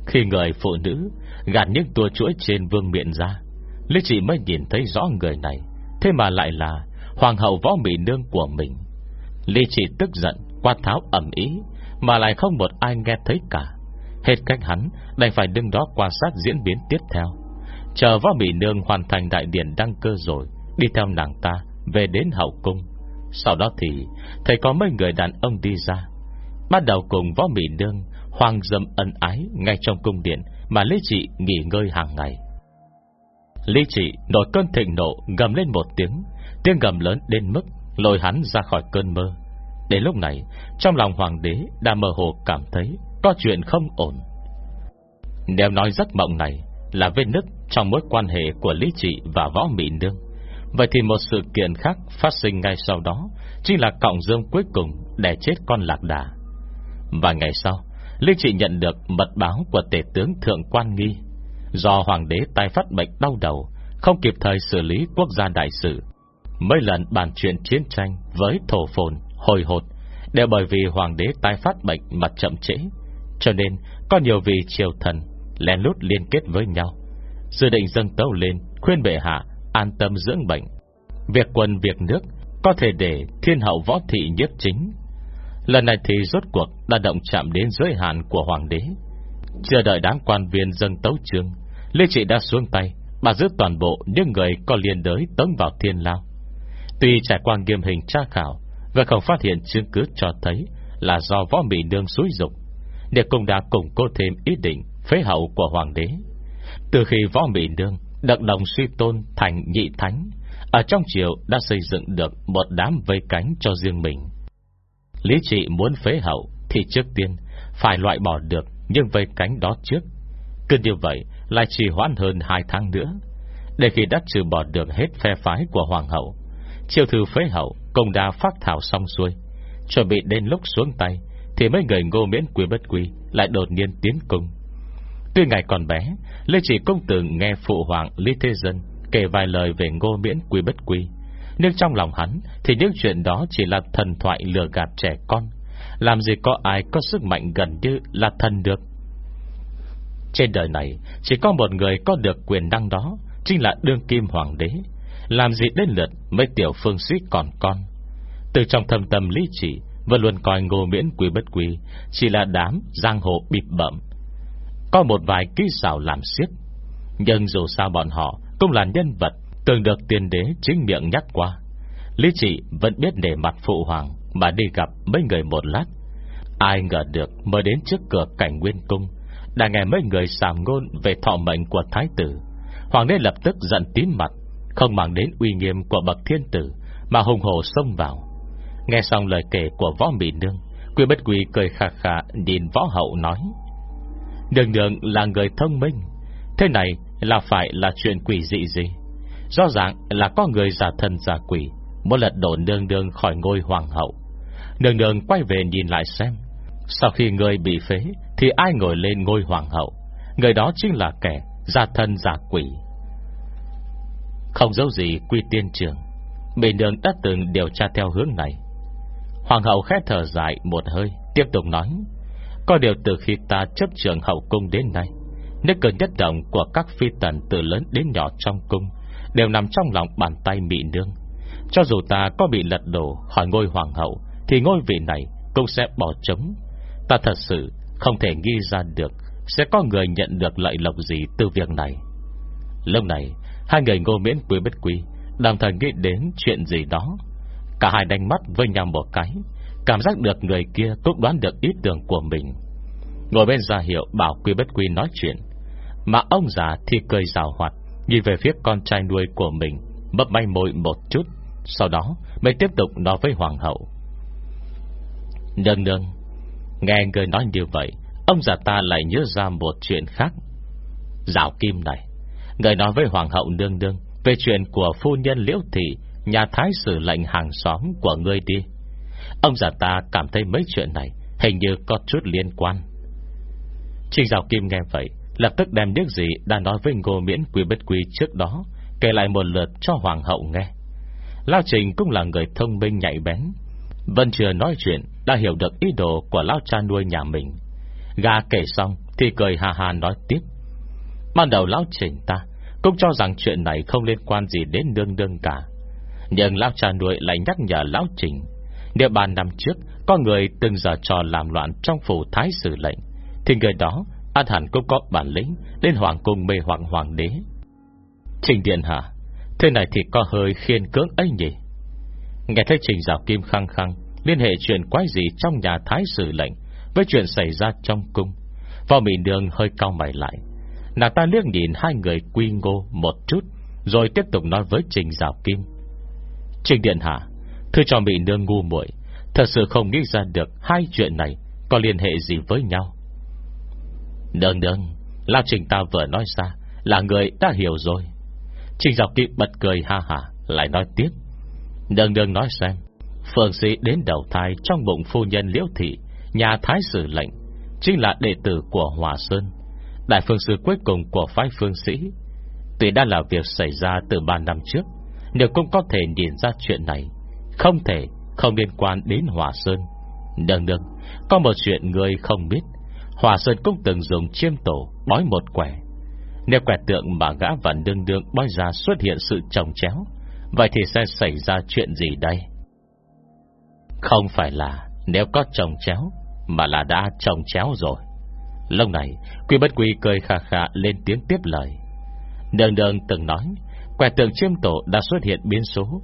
Khi người phụ nữ Gạt những tua chuỗi trên vương miệng ra, Lý trị mới nhìn thấy rõ người này. Thế mà lại là Hoàng hậu võ mỹ nương của mình. Lý trị tức giận, Quát tháo ẩm ý, Mà lại không một ai nghe thấy cả. Hết cách hắn Đành phải đứng đó quan sát diễn biến tiếp theo. Chờ võ mỹ nương hoàn thành đại điển đăng cơ rồi, Đi theo nàng ta Về đến hậu cung. Sau đó thì, Thầy có mấy người đàn ông đi ra. Bắt đầu cùng võ mỹ nương, Hoàng dâm ân ái ngay trong cung điện Mà Lý Trị nghỉ ngơi hàng ngày. Lý Trị nổi cơn thịnh nộ Gầm lên một tiếng Tiếng gầm lớn đến mức lôi hắn ra khỏi cơn mơ. Đến lúc này, Trong lòng hoàng đế đã mơ hồ cảm thấy Có chuyện không ổn. Nếu nói giấc mộng này Là vết nứt trong mối quan hệ của Lý Trị và Võ Mỹ Nương Vậy thì một sự kiện khác phát sinh ngay sau đó Chính là cọng dương cuối cùng Để chết con lạc đà. Và ngày sau Lý Trị nhận được mật báo của tể tướng Thượng Quan Nghi. Do hoàng đế tai phát bệnh đau đầu Không kịp thời xử lý quốc gia đại sự Mấy lần bàn chuyện chiến tranh Với thổ phồn, hồi hột Đều bởi vì hoàng đế tai phát bệnh Mà chậm trễ. Cho nên có nhiều vị triều thần Lén lút liên kết với nhau Dự định dâng tấu lên Khuyên bệ hạ an tâm dưỡng bệnh. Việc quân việc nước Có thể để thiên hậu võ thị nhiếp chính. Lần này thì rốt cuộc Đã động chạm đến giới hạn của hoàng đế. Chưa đợi đám quan viên dân tấu trương Lê Trị đã xuống tay Bà giữ toàn bộ những người có liên đới tống vào thiên lao. Tuy trải qua nghiêm hình tra khảo Và không phát hiện chứng cứ cho thấy Là do võ mỹ nương xúi dục, Để cũng đã củng cố thêm ý định Phế hậu của hoàng đế. Từ khi võ mỹ nương Đặng đồng suy tôn thành nhị thánh, Ở trong triều đã xây dựng được Một đám vây cánh cho riêng mình. Lý trị muốn phế hậu Thì trước tiên phải loại bỏ được Nhưng vây cánh đó trước. Cứ như vậy lại trì hoãn hơn hai tháng nữa, Để khi đã trừ bỏ được hết phe phái của hoàng hậu, Triều thư phế hậu công đã phát thảo xong xuôi, Chuẩn bị đến lúc xuống tay Thì mấy người ngô miễn quý bất quý Lại đột nhiên tiến cung. Tuy ngày còn bé Lê chỉ công tử nghe phụ hoàng Lý Thế Dân Kể vài lời về ngô miễn quy bất quy, Nhưng trong lòng hắn Thì những chuyện đó chỉ là thần thoại lừa gạt trẻ con. Làm gì có ai có sức mạnh gần như là thần được. Trên đời này, Chỉ có một người có được quyền năng đó, Chính là đương kim hoàng đế. Làm gì đến lượt mấy tiểu phương sĩ còn con. Từ trong thâm tâm lý chỉ Vẫn luôn coi ngô miễn quý bất quý Chỉ là đám giang hồ bịp bậm có một vài kỹ xảo làm xiết Nhưng dù sao bọn họ Cũng là nhân vật Từng được tiền đế chính miệng nhắc qua. Lý trị vẫn biết để mặt phụ hoàng Mà đi gặp mấy người một lát. Ai ngờ được mới đến trước cửa cảnh nguyên cung, Đã nghe mấy người xàm ngôn Về thọ mệnh của thái tử. Hoàng đế lập tức giận tím mặt, Không mang đến uy nghiêm của bậc thiên tử Mà hùng hồ xông vào. Nghe xong lời kể của võ mỹ nương, Quy bất quy cười khà khà Nhìn võ hậu nói đường đường là người thông minh. Thế này là phải là chuyện quỷ dị gì? Rõ ràng là có người giả thân giả quỷ Muốn lật đổ nương nương khỏi ngôi hoàng hậu. Nương nương quay về nhìn lại xem. Sau khi người bị phế, Thì ai ngồi lên ngôi hoàng hậu? Người đó chính là kẻ giả thân giả quỷ. Không dấu gì quy tiên trường. Bình đường đã từng điều tra theo hướng này. Hoàng hậu khét thở dài một hơi, Tiếp tục nói. Có điều từ khi ta chấp trường hậu cung đến nay Nước cơn nhất động của các phi tần Từ lớn đến nhỏ trong cung Đều nằm trong lòng bàn tay Mỹ nương. Cho dù ta có bị lật đổ Khỏi ngôi hoàng hậu, Thì ngôi vị này cũng sẽ bỏ trống. Ta thật sự không thể nghi ra được Sẽ có người nhận được lợi lộc gì Từ việc này. Lúc này, Hai người ngô miễn quý bất quý, Đồng thời nghĩ đến chuyện gì đó. Cả hai đánh mắt với nhau một cái Cảm giác được người kia cũng đoán được ý tưởng của mình. Ngồi bên ra hiệu bảo quy bất quy nói chuyện. Mà ông già thì cười rào hoạt, Nhìn về phía con trai nuôi của mình, bấp may môi một chút. Sau đó, mới tiếp tục nói với hoàng hậu. Nương nương, Nghe người nói như vậy, Ông già ta lại nhớ ra một chuyện khác. Giảo kim này, Người nói với Hoàng hậu nương nương Về chuyện của phu nhân liễu thị, Nhà thái sử lệnh hàng xóm của ngươi đi. Ông già ta cảm thấy mấy chuyện này Hình như có chút liên quan. Trình Giáo Kim nghe vậy, Lập tức đem những gì đã nói với Ngô Miễn Quy Bất Quy trước đó, Kể lại một lượt cho Hoàng hậu nghe. Lao Trình cũng là người thông minh nhạy bén Vân chưa nói chuyện, Đã hiểu được ý đồ của Lao cha nuôi nhà mình. Gà kể xong Thì cười hà hà nói tiếp. Ban đầu Lao Trình ta Cũng cho rằng chuyện này không liên quan gì đến đương đương cả, Nhưng Lao cha nuôi lại nhắc nhở Lão Trình nếu ba năm trước, Có người từng giờ trò làm loạn Trong phủ thái sử lệnh. Thì người đó, An hẳn cũng có bản lĩnh Đến hoàng cung mê hoàng hoàng đế. Trình Điện hả Thế này thì có hơi khiên cưỡng ấy nhỉ? Nghe thấy Trình Giáo Kim khăng khăng, Liên hệ chuyện quái gì trong nhà thái sử lệnh Với chuyện xảy ra trong cung. Vào mỹ đường hơi cao mày lại. Nàng ta liếc nhìn hai người quy ngô một chút, Rồi tiếp tục nói với Trình Giáo Kim. Trình Điện Hạ Thưa cho mỹ nương ngu muội, Thật sự không nghĩ ra được Hai chuyện này có liên hệ gì với nhau. Nương nương, Lao Trình ta vừa nói ra Là người đã hiểu rồi. Trình dọc Kim bật cười ha hả, Lại nói tiếp. Nương nương nói xem, Phương sĩ đến đầu thai trong bụng phu nhân liễu thị, Nhà thái sử lệnh, Chính là đệ tử của Hòa Sơn, Đại phương sư cuối cùng của phái phương sĩ. Tuy đã là việc xảy ra từ 3 năm trước, Nếu cũng có thể nhìn ra chuyện này không thể, Không liên quan đến Hòa Sơn. Đừng đừng, Có một chuyện người không biết. Hòa Sơn cũng từng dùng chiêm tổ Bói một quẻ. Nếu quẻ tượng mà gã và đương đương Bói ra xuất hiện sự trồng chéo, Vậy thì sẽ xảy ra chuyện gì đây? Không phải là Nếu có trồng chéo, Mà là đã trồng chéo rồi. Lúc này, Quy bất quy cười khà khà lên tiếng tiếp lời. Đường đường từng nói, Quẻ tượng chiêm tổ đã xuất hiện biến số.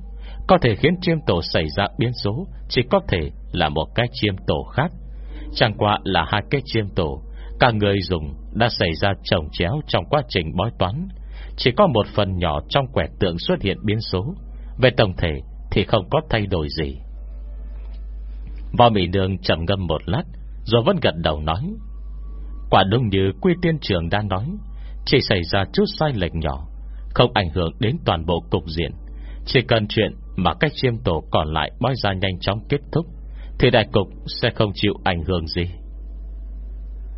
Có thể khiến chiêm tổ xảy ra biến số, Chỉ có thể là một cái chiêm tổ khác. Chẳng qua là hai cái chiêm tổ, Cả người dùng đã xảy ra trồng chéo Trong quá trình bói toán. Chỉ có một phần nhỏ trong quẻ tượng xuất hiện biến số. Về tổng thể Thì không có thay đổi gì. Võ Mỹ Nương trầm ngâm một lát, Rồi vẫn gật đầu nói. Quả đúng như quy tiên trường đã nói, Chỉ xảy ra chút sai lệch nhỏ, Không ảnh hưởng đến toàn bộ cục diện. Chỉ cần chuyện mà cách chiêm tổ còn lại bói ra nhanh chóng kết thúc, thì đại cục sẽ không chịu ảnh hưởng gì.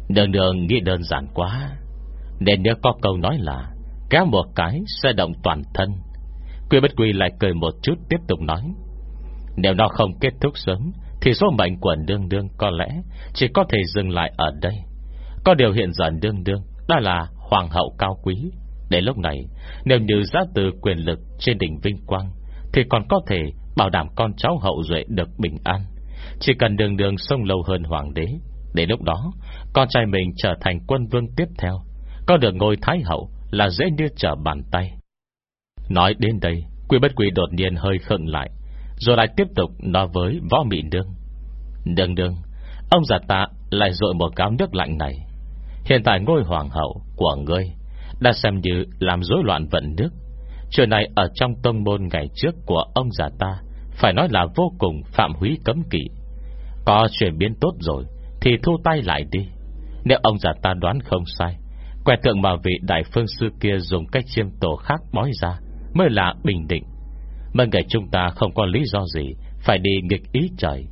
Đường đường nghĩ đơn giản quá, Nên nếu có câu nói là Kéo một cái sẽ động toàn thân, Quy bất quy lại cười một chút Tiếp tục nói, Nếu nó không kết thúc sớm, Thì số mệnh của đương đương có lẽ Chỉ có thể dừng lại ở đây. Có điều hiện giờ đương đương Đó là hoàng hậu cao quý, Để lúc này, Nếu như giá từ quyền lực trên đỉnh vinh quang thì còn có thể bảo đảm con cháu hậu duệ được bình an. Chỉ cần đường đường sông lâu hơn hoàng đế Đến lúc đó, Con trai mình trở thành quân vương tiếp theo. Có được ngôi thái hậu Là dễ như trở bàn tay. Nói đến đây Quy bất quy đột nhiên hơi khựng lại, Rồi lại tiếp tục nói với võ mị nương. Đường đường, Ông già ta lại dội một cáo nước lạnh này. Hiện tại ngôi hoàng hậu của ngươi Đã xem như làm rối loạn vận nước Chuyện này ở trong tông môn ngày trước của ông già ta, Phải nói là vô cùng phạm húy cấm kỵ. Có chuyển biến tốt rồi, Thì thu tay lại đi. Nếu ông già ta đoán không sai, Quẻ tượng mà vị đại phương sư kia Dùng cách chiêm tổ khác bói ra Mới là bình định. Mà ngày chúng ta không có lý do gì Phải đi nghịch ý trời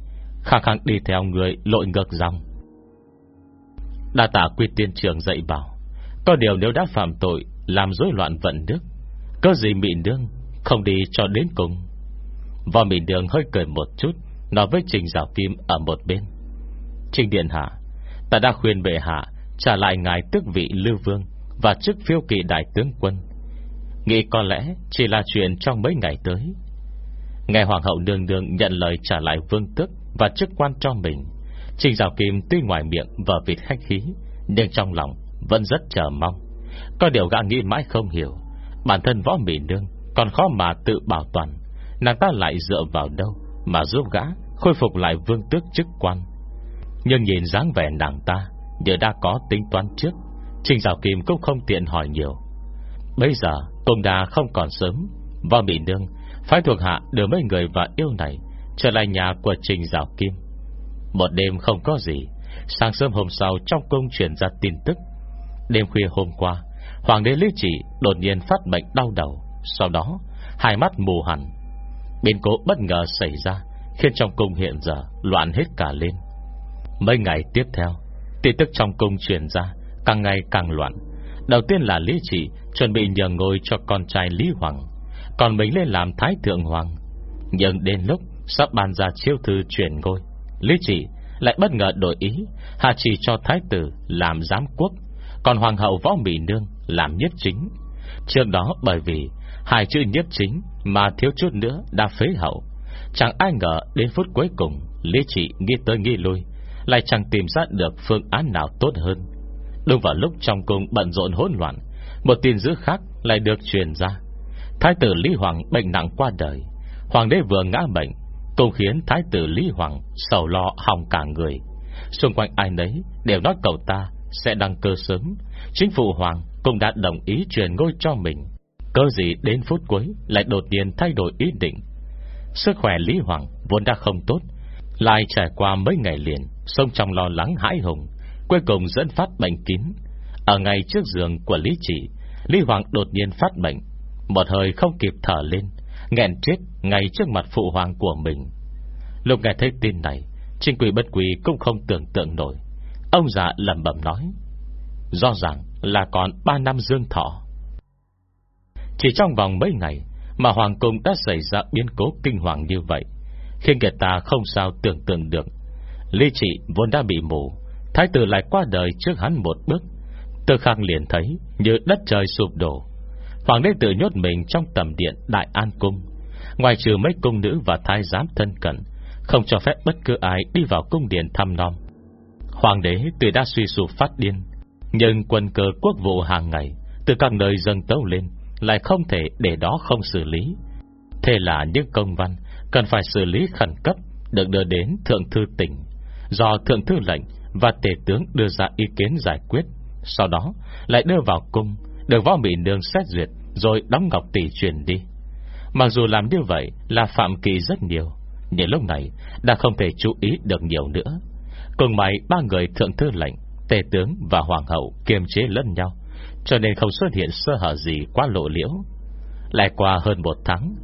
Khả khẳng đi theo người lội ngược dòng. Đa tả quy tiên trường dạy bảo, Có điều nếu đã phạm tội, Làm rối loạn vận đức. Có gì mịn nương? Không đi cho đến cùng. Võ mịn đường hơi cười một chút, Nói với Trình Giáo Kim ở một bên. Trình Điện Hạ, Ta đã khuyên bệ hạ Trả lại ngài tước vị lưu vương Và chức phiêu kỳ đại tướng quân. Nghĩ có lẽ chỉ là chuyện trong mấy ngày tới. Nghe Hoàng hậu nương nương nhận lời trả lại vương tước Và chức quan cho mình, Trình Giáo Kim tuy ngoài miệng và vịt khách khí, Nhưng trong lòng vẫn rất chờ mong. Có điều gã nghĩ mãi không hiểu Bản thân võ mỉ nương, Còn khó mà tự bảo toàn. Nàng ta lại dựa vào đâu Mà giúp gã Khôi phục lại vương tước chức quan? Nhưng nhìn dáng vẻ nàng ta, Như đã có tính toán trước, Trình Giảo Kim cũng không tiện hỏi nhiều. Bây giờ, Tùng Đà không còn sớm, võ bị nương, Phái thuộc hạ đưa mấy người và yêu này, Trở lại nhà của Trình Giảo Kim. Một đêm không có gì, Sáng sớm hôm sau trong công truyền ra tin tức. Đêm khuya hôm qua Hoàng đế Lý Chỉ đột nhiên phát bệnh đau đầu. Sau đó, hai mắt mù hẳn. Biến cố bất ngờ xảy ra, Khiến trong cung hiện giờ loạn hết cả lên. Mấy ngày tiếp theo, Tin tức trong cung truyền ra, Càng ngày càng loạn. Đầu tiên là Lý Chỉ Chuẩn bị nhờ ngôi cho con trai Lý Hoàng, Còn mình lên làm Thái Thượng Hoàng. Nhưng đến lúc Sắp ban ra chiêu thư chuyển ngôi, Lý Chỉ lại bất ngờ đổi ý, Hạ chỉ cho Thái Tử làm giám quốc, Còn Hoàng hậu Võ Mỹ Nương làm nhất chính. Trước đó bởi vì Hai chữ nhất chính Mà thiếu chút nữa đã phế hậu. Chẳng ai ngờ đến phút cuối cùng, Lý trị nghi tới nghi lui, Lại chẳng tìm ra được phương án nào tốt hơn. Đúng vào lúc trong cung bận rộn hỗn loạn, Một tin dữ khác lại được truyền ra. Thái tử Lý Hoàng bệnh nặng qua đời. Hoàng đế vừa ngã bệnh, Cũng khiến Thái tử Lý Hoàng Sầu lo hòng cả người. Xung quanh ai nấy đều nói cậu ta Sẽ đăng cơ sớm. Chính phủ Hoàng cũng đã đồng ý truyền ngôi cho mình. Cơ gì đến phút cuối Lại đột nhiên thay đổi ý định? Sức khỏe Lý Hoàng vốn đã không tốt, Lại trải qua mấy ngày liền, sông trong lo lắng hãi hùng, Cuối cùng dẫn phát bệnh kín. Ở ngày trước giường của Lý Chỉ, Lý Hoàng đột nhiên phát bệnh, Một hơi không kịp thở lên, nghẹn chết ngay trước mặt phụ hoàng của mình. Lúc nghe thấy tin này Trinh quỷ bất quỷ cũng không tưởng tượng nổi. Ông già lầm bẩm nói Do rằng là còn 3 năm dương thọ. Chỉ trong vòng mấy ngày Mà Hoàng Cung đã xảy ra biến cố kinh hoàng như vậy, Khiến người ta không sao tưởng tượng được. Lý trị vốn đã bị mù, Thái tử lại qua đời trước hắn một bước. Từ khang liền thấy Như đất trời sụp đổ. Hoàng đế tự nhốt mình trong tầm điện Đại An Cung. Ngoài trừ mấy cung nữ và thái giám thân cận, Không cho phép bất cứ ai đi vào cung điện thăm nom. Hoàng đế tuy đã suy sụp phát điên nhưng quân cơ quốc vụ hàng ngày, Từ các nơi dâng tấu lên, Lại không thể để đó không xử lý. Thế là những công văn Cần phải xử lý khẩn cấp, Được đưa đến Thượng Thư tỉnh. Do Thượng Thư lệnh Và Tể tướng đưa ra ý kiến giải quyết, Sau đó lại đưa vào cung, Được võ mỹ nương xét duyệt Rồi đóng ngọc tỷ truyền đi. Mặc dù làm như vậy là phạm kỳ rất nhiều, Nhưng lúc này Đã không thể chú ý được nhiều nữa. Cùng mày ba người thượng thư lệnh Tề tướng và hoàng hậu kiềm chế lẫn nhau, Cho nên không xuất hiện sơ hở gì quá lộ liễu. Lại qua hơn một tháng,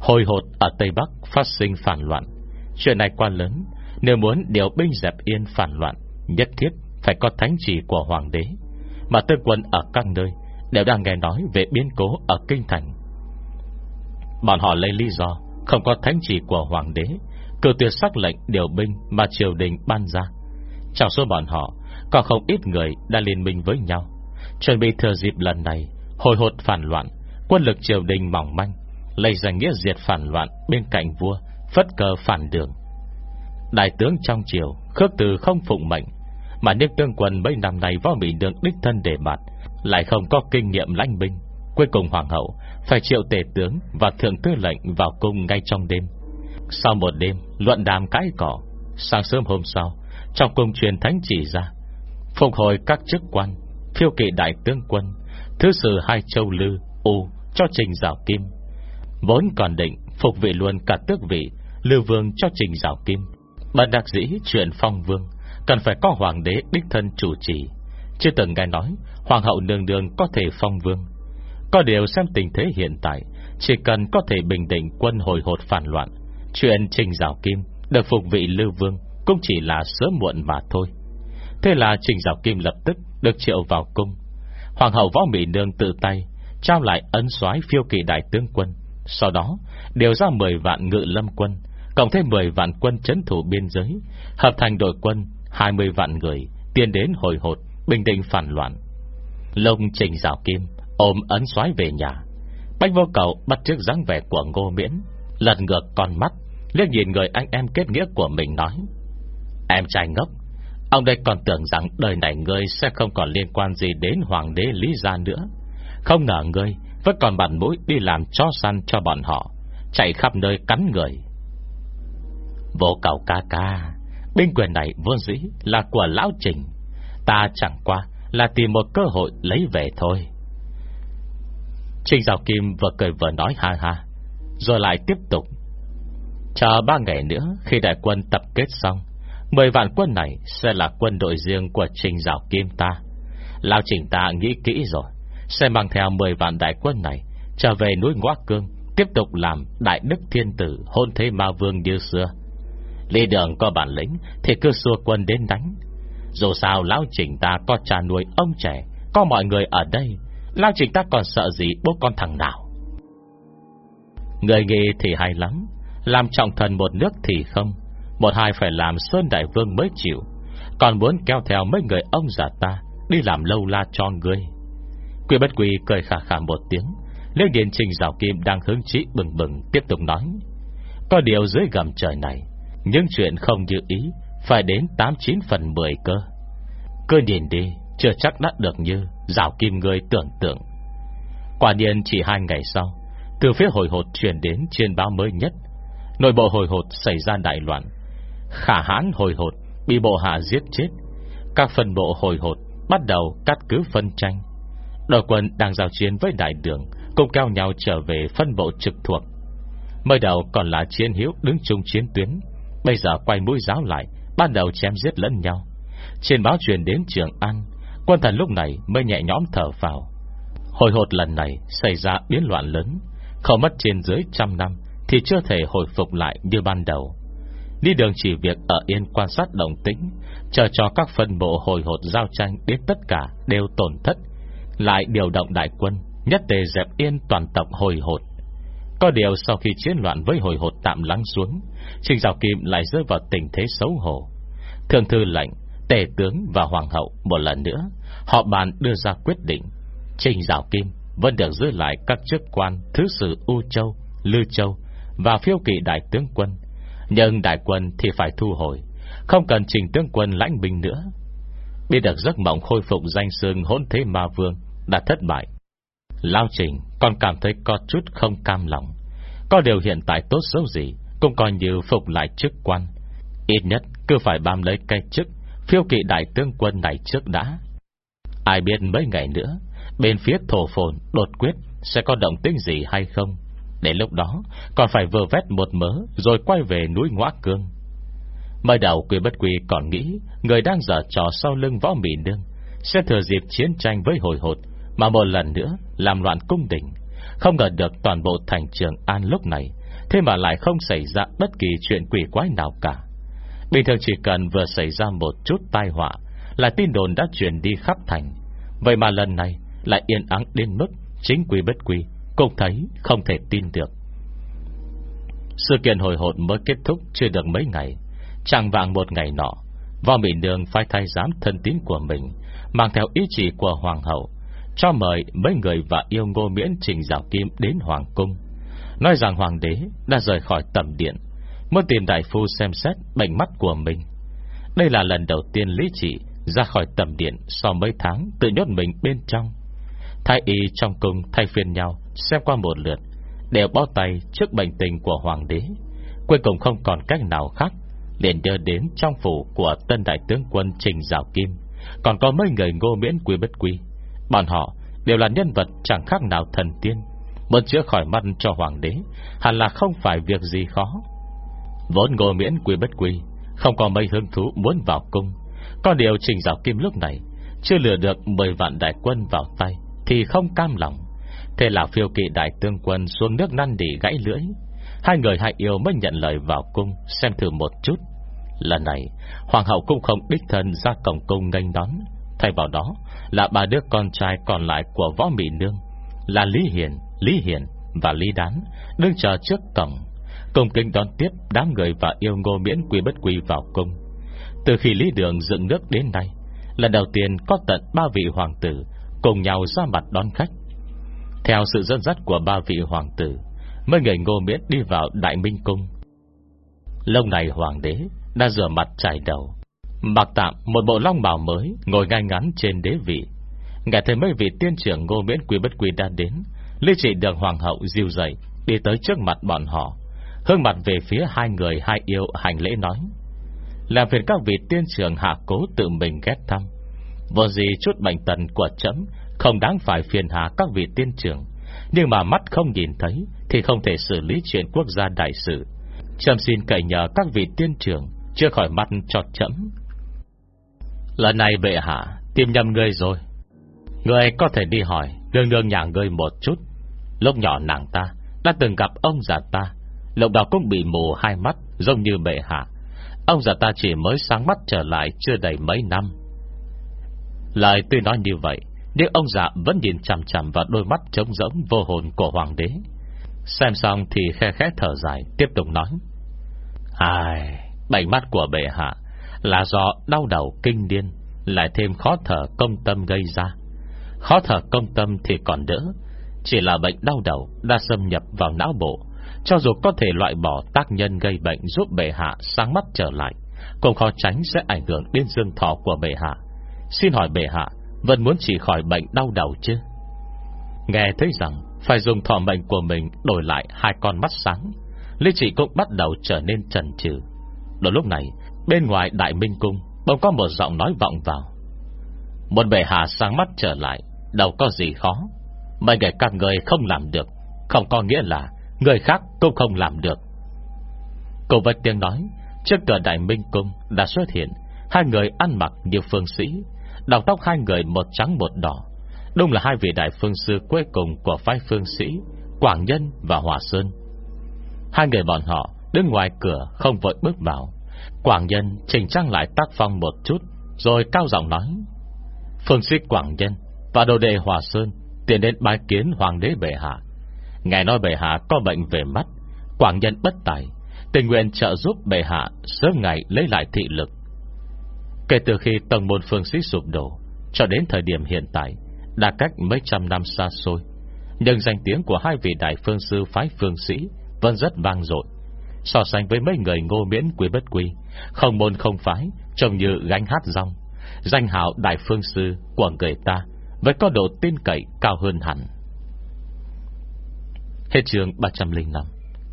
Hồi hột ở Tây Bắc phát sinh phản loạn. Chuyện này quan lớn, Nếu muốn điều binh dẹp yên phản loạn, Nhất thiết phải có thánh chỉ của hoàng đế. Mà tư quân ở các nơi Đều đang nghe nói về biến cố ở Kinh Thành. Bọn họ lấy lý do Không có thánh chỉ của hoàng đế, Cử tuyệt sắc lệnh điều binh Mà triều đình ban ra. Trong số bọn họ có không ít người đã liên minh với nhau. Chuẩn bị thừa dịp lần này, Hồi hột phản loạn, Quân lực triều đình mỏng manh, Lấy danh nghĩa diệt phản loạn bên cạnh vua, Phất cờ phản đường. Đại tướng trong triều Khước từ không phụng mệnh, Mà nước tương quân mấy năm nay võ bị đường đích thân để mặt Lại không có kinh nghiệm lãnh binh, Cuối cùng hoàng hậu Phải triệu tể tướng và thượng tư lệnh vào cung ngay trong đêm. Sau một đêm, Luận đàm cãi cỏ Sáng sớm hôm sau, Trong cung truyền thánh chỉ ra Phục hồi các chức quan, Phiêu kỵ đại tướng quân, Thứ sử hai châu lư, U, cho trình rào kim. Vốn còn định phục vị luôn cả tước vị Lưu vương cho trình rào kim. Bận đặc dĩ chuyện phong vương, Cần phải có hoàng đế đích thân chủ trì. Chưa từng nghe nói, Hoàng hậu nương nương có thể phong vương. Có điều xem tình thế hiện tại, Chỉ cần có thể bình định quân hồi hột phản loạn, Chuyện Trình rào Kim Được phục vị Lưu Vương Cũng chỉ là sớm muộn mà thôi. Thế là Trình Giảo Kim lập tức Được triệu vào cung. Hoàng hậu Võ Mỹ Nương tự tay Trao lại ấn soái phiêu kỳ đại tướng quân. Sau đó, điều ra 10 vạn ngự lâm quân, Cộng thêm 10 vạn quân chấn thủ biên giới, Hợp thành đội quân 20 vạn người Tiến đến hồi hột, Bình định phản loạn. Lông Trình Giảo Kim Ôm ấn soái về nhà. Bách vô cầu bắt trước dáng vẻ của ngô miễn, Lật ngược con mắt, liếc nhìn người anh em kết nghĩa của mình nói, Em trai ngốc Ông đây còn tưởng rằng đời này ngươi Sẽ không còn liên quan gì đến hoàng đế Lý Gia nữa. Không ngờ ngươi Vẫn còn bản mũi đi làm cho săn cho bọn họ, Chạy khắp nơi cắn người. Vô cầu ca ca, Binh quyền này vốn dĩ là của lão trình. Ta chẳng qua là tìm một cơ hội lấy về thôi. Trình Giáo Kim vừa cười vừa nói ha ha, Rồi lại tiếp tục. Chờ ba ngày nữa Khi đại quân tập kết xong Mười vạn quân này sẽ là quân đội riêng Của Trình Giáo Kim ta. Lao Trình ta nghĩ kỹ rồi, Sẽ mang theo 10 vạn đại quân này Trở về núi Ngoác Cương, Tiếp tục làm đại đức thiên tử Hôn thế ma vương như xưa. Lý đường có bản lĩnh Thì cứ xua quân đến đánh. Dù sao lão trình ta có cha nuôi ông trẻ, Có mọi người ở đây, Lão trình ta còn sợ gì bố con thằng nào? Người nghe thì hay lắm, Làm trọng thần một nước thì không. Một hai phải làm Sơn Đại Vương mới chịu. Còn muốn kéo theo mấy người ông già ta, Đi làm lâu la cho ngươi. Quy bất quy cười khả khả một tiếng. Liêu điện trình rào kim đang hứng chí bừng bừng, Tiếp tục nói. Có điều dưới gầm trời này, những chuyện không như ý, Phải đến 89 phần 10 cơ. Cơ nhìn đi, Chưa chắc đã được như Rào kim người tưởng tượng. Quả nhiên chỉ hai ngày sau, Từ phía hồi hột truyền đến trên báo mới nhất. Nội bộ hồi hột xảy ra đại loạn. Khả hãn hồi hột, Bị bộ hạ giết chết. Các phần bộ hồi hột Bắt đầu cắt cứ phân tranh. Đội quân đang giao chiến với đại đường Cùng cao nhau trở về phân bộ trực thuộc. Mới đầu còn là chiến hiếu đứng chung chiến tuyến, Bây giờ quay mũi giáo lại Ban đầu chém giết lẫn nhau. Trên báo truyền đến Trường An, Quân thần lúc này mới nhẹ nhõm thở vào. Hồi hột lần này Xảy ra biến loạn lớn, Không mất trên dưới trăm năm Thì chưa thể hồi phục lại như ban đầu lý đường chỉ việc ở yên quan sát động tĩnh Chờ cho các phân bộ hồi hột giao tranh Đến tất cả đều tổn thất. Lại điều động đại quân Nhất tề dẹp yên toàn tộc hồi hột. Có điều sau khi chiến loạn với hồi hột tạm lắng xuống Trình Giáo Kim lại rơi vào tình thế xấu hổ. Thường thư lệnh Tể tướng và hoàng hậu một lần nữa Họ bàn đưa ra quyết định. Trình Giáo Kim vẫn được giữ lại các chức quan Thứ sử U Châu, Lư Châu Và phiêu kỵ đại tướng quân nhưng đại quân thì phải thu hồi, Không cần trình tướng quân lãnh binh nữa. Biết được giấc mộng khôi phục danh sương hỗn thế ma vương Đã thất bại. Lao trình còn cảm thấy có chút không cam lòng. Có điều hiện tại tốt xấu gì cũng coi như phục lại chức quan. Ít nhất cứ phải bám lấy cái chức Phiêu kỵ đại tướng quân này trước đã. Ai biết mấy ngày nữa, Bên phía thổ phồn đột quyết Sẽ có động tính gì hay không? Đến lúc đó còn phải vừa vét một mớ Rồi quay về núi Ngoã Cương. Mới đầu quy bất quy còn nghĩ Người đang dở trò sau lưng võ mị nương Sẽ thừa dịp chiến tranh với hồi hột Mà một lần nữa làm loạn cung đình, Không ngờ được toàn bộ thành trường An lúc này Thế mà lại không xảy ra bất kỳ chuyện quỷ quái nào cả. Bình thường chỉ cần vừa xảy ra một chút tai họa Là tin đồn đã chuyển đi khắp thành. Vậy mà lần này Lại yên ắng đến mức Chính quy bất quy cũng thấy không thể tin được. Sự kiện hồi hộp mới kết thúc Chưa được mấy ngày. Chẳng vàng một ngày nọ, Võ Mỹ Nương phải thay giám thân tín của mình Mang theo ý chỉ của Hoàng hậu, Cho mời mấy người và yêu ngô miễn trình Giảo kim đến Hoàng cung. Nói rằng hoàng đế đã rời khỏi tầm điện, Muốn tìm đại phu xem xét bệnh mắt của mình. Đây là lần đầu tiên lý trị Ra khỏi tầm điện Sau mấy tháng tự nhốt mình bên trong. Thái y trong cung thay phiên nhau Xem qua một lượt, Đều bó tay trước bệnh tình của hoàng đế. Cuối cùng không còn cách nào khác, liền đưa đến trong phủ của tân đại tướng quân Trình Giảo Kim. Còn có mấy người ngô miễn quý bất quý Bọn họ đều là nhân vật chẳng khác nào thần tiên. Muốn chữa khỏi mắt cho hoàng đế, Hẳn là không phải việc gì khó. Vốn ngô miễn quý bất quý Không có mấy hương thú muốn vào cung. Có điều trình Giảo kim lúc này Chưa lừa được 10 vạn đại quân vào tay, Thì không cam lòng. Thế là phiêu kỵ đại tương quân xuống nước năn đỉ gãy lưỡi. Hai người hai yêu mới nhận lời vào cung, Xem thử một chút. Lần này, Hoàng hậu cũng không đích thân ra cổng cung nghênh đón. Thay vào đó Là ba đứa con trai còn lại của võ mỹ nương, Là Lý Hiền Lý hiền và Lý Đán Đứng chờ trước cổng Cùng kinh đón tiếp đám người và yêu ngô miễn quy bất quy vào cung. Từ khi Lý Đường dựng nước đến nay, Lần đầu tiên có tận ba vị hoàng tử Cùng nhau ra mặt đón khách. Theo sự dẫn dắt của ba vị hoàng tử, Mấy người ngô miễn đi vào Đại Minh Cung. Lâu này hoàng đế Đã rửa mặt trải đầu. Mặc tạm một bộ long bào mới, Ngồi ngay ngắn trên đế vị. Nghe thấy mấy vị tiên trưởng ngô miễn quý bất quý đã đến, Lý trị được hoàng hậu dìu dậy, Đi tới trước mặt bọn họ. Hương mặt về phía hai người, hai yêu hành lễ nói Làm phiền các vị tiên trưởng hạ cố tự mình ghét thăm. Vô gì chút bệnh tần của chấm không đáng phải phiền hà các vị tiên trưởng. Nhưng mà mắt không nhìn thấy Thì không thể xử lý chuyện quốc gia đại sự. Chấm xin cậy nhờ các vị tiên trưởng Chưa khỏi mắt cho chấm Lần này bệ hạ, Tìm nhầm người rồi. Người có thể đi hỏi, Nương nương nhà ngươi một chút. Lúc nhỏ nàng ta, Đã từng gặp ông già ta. Lúc đó cũng bị mù hai mắt, Giống như bệ hạ. Ông già ta chỉ mới sáng mắt trở lại Chưa đầy mấy năm. Lời tuy nói như vậy nhưng ông già vẫn nhìn chằm chằm vào đôi mắt trống rỗng vô hồn của hoàng đế, Xem xong thì khe khẽ thở dài, Tiếp tục nói. Ai Bệnh mắt của bệ hạ, Là do đau đầu kinh điên, Lại thêm khó thở công tâm gây ra. Khó thở công tâm thì còn đỡ, Chỉ là bệnh đau đầu Đã xâm nhập vào não bộ, Cho dù có thể loại bỏ tác nhân gây bệnh Giúp bệ hạ sáng mắt trở lại, Cũng khó tránh sẽ ảnh hưởng đến dương thọ của bệ hạ. Xin hỏi bệ hạ vẫn muốn chỉ khỏi bệnh đau đầu chứ. Nghe thấy rằng Phải dùng thọ mệnh của mình Đổi lại hai con mắt sáng, Lý trị cũng bắt đầu trở nên trần trừ Đó lúc này, Bên ngoài đại minh cung, Bỗng có một giọng nói vọng vào. Một bệ hạ sáng mắt trở lại, Đâu có gì khó. Mấy người các người không làm được, Không có nghĩa là Người khác cũng không làm được. Cô vật tiếng nói, Trước cửa đại minh cung đã xuất hiện Hai người ăn mặc như phương sĩ Đầu tóc hai người một trắng một đỏ. Đúng là hai vị đại phương sư cuối cùng Của phái phương sĩ, Quảng Nhân và Hòa Sơn. Hai người bọn họ đứng ngoài cửa Không vội bước vào. Quảng Nhân chỉnh trang lại tác phong một chút, Rồi cao giọng nói, Phương sĩ Quảng Nhân Và đồ đệ Hòa Sơn Tiến đến bái kiến Hoàng đế bệ hạ. Ngài nói bệ hạ có bệnh về mắt, Quảng Nhân bất tài, Tình nguyện trợ giúp bệ hạ Sớm ngày lấy lại thị lực. Kể từ khi tầng môn phương sĩ sụp đổ, Cho đến thời điểm hiện tại, Đã cách mấy trăm năm xa xôi. Nhưng danh tiếng của hai vị đại phương sư phái phương sĩ Vẫn rất vang dội. So sánh với mấy người ngô miễn quý bất quý Không môn không phái, Trông như gánh hát rong, Danh hào đại phương sư của người ta Với có độ tin cậy cao hơn hẳn. Hết chương 305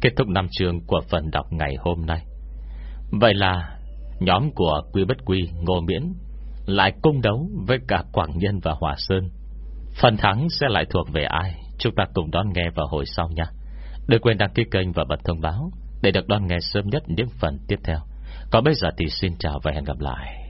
Kết thúc năm chương của phần đọc ngày hôm nay. Vậy là Nhóm của Quy Bất Quy, Ngô Miễn Lại cung đấu với cả Quảng Nhân và Hòa Sơn. Phần thắng sẽ lại thuộc về ai? Chúng ta cùng đón nghe vào hồi sau nha. Đừng quên đăng ký kênh và bật thông báo Để được đón nghe sớm nhất những phần tiếp theo. Còn bây giờ thì xin chào và hẹn gặp lại.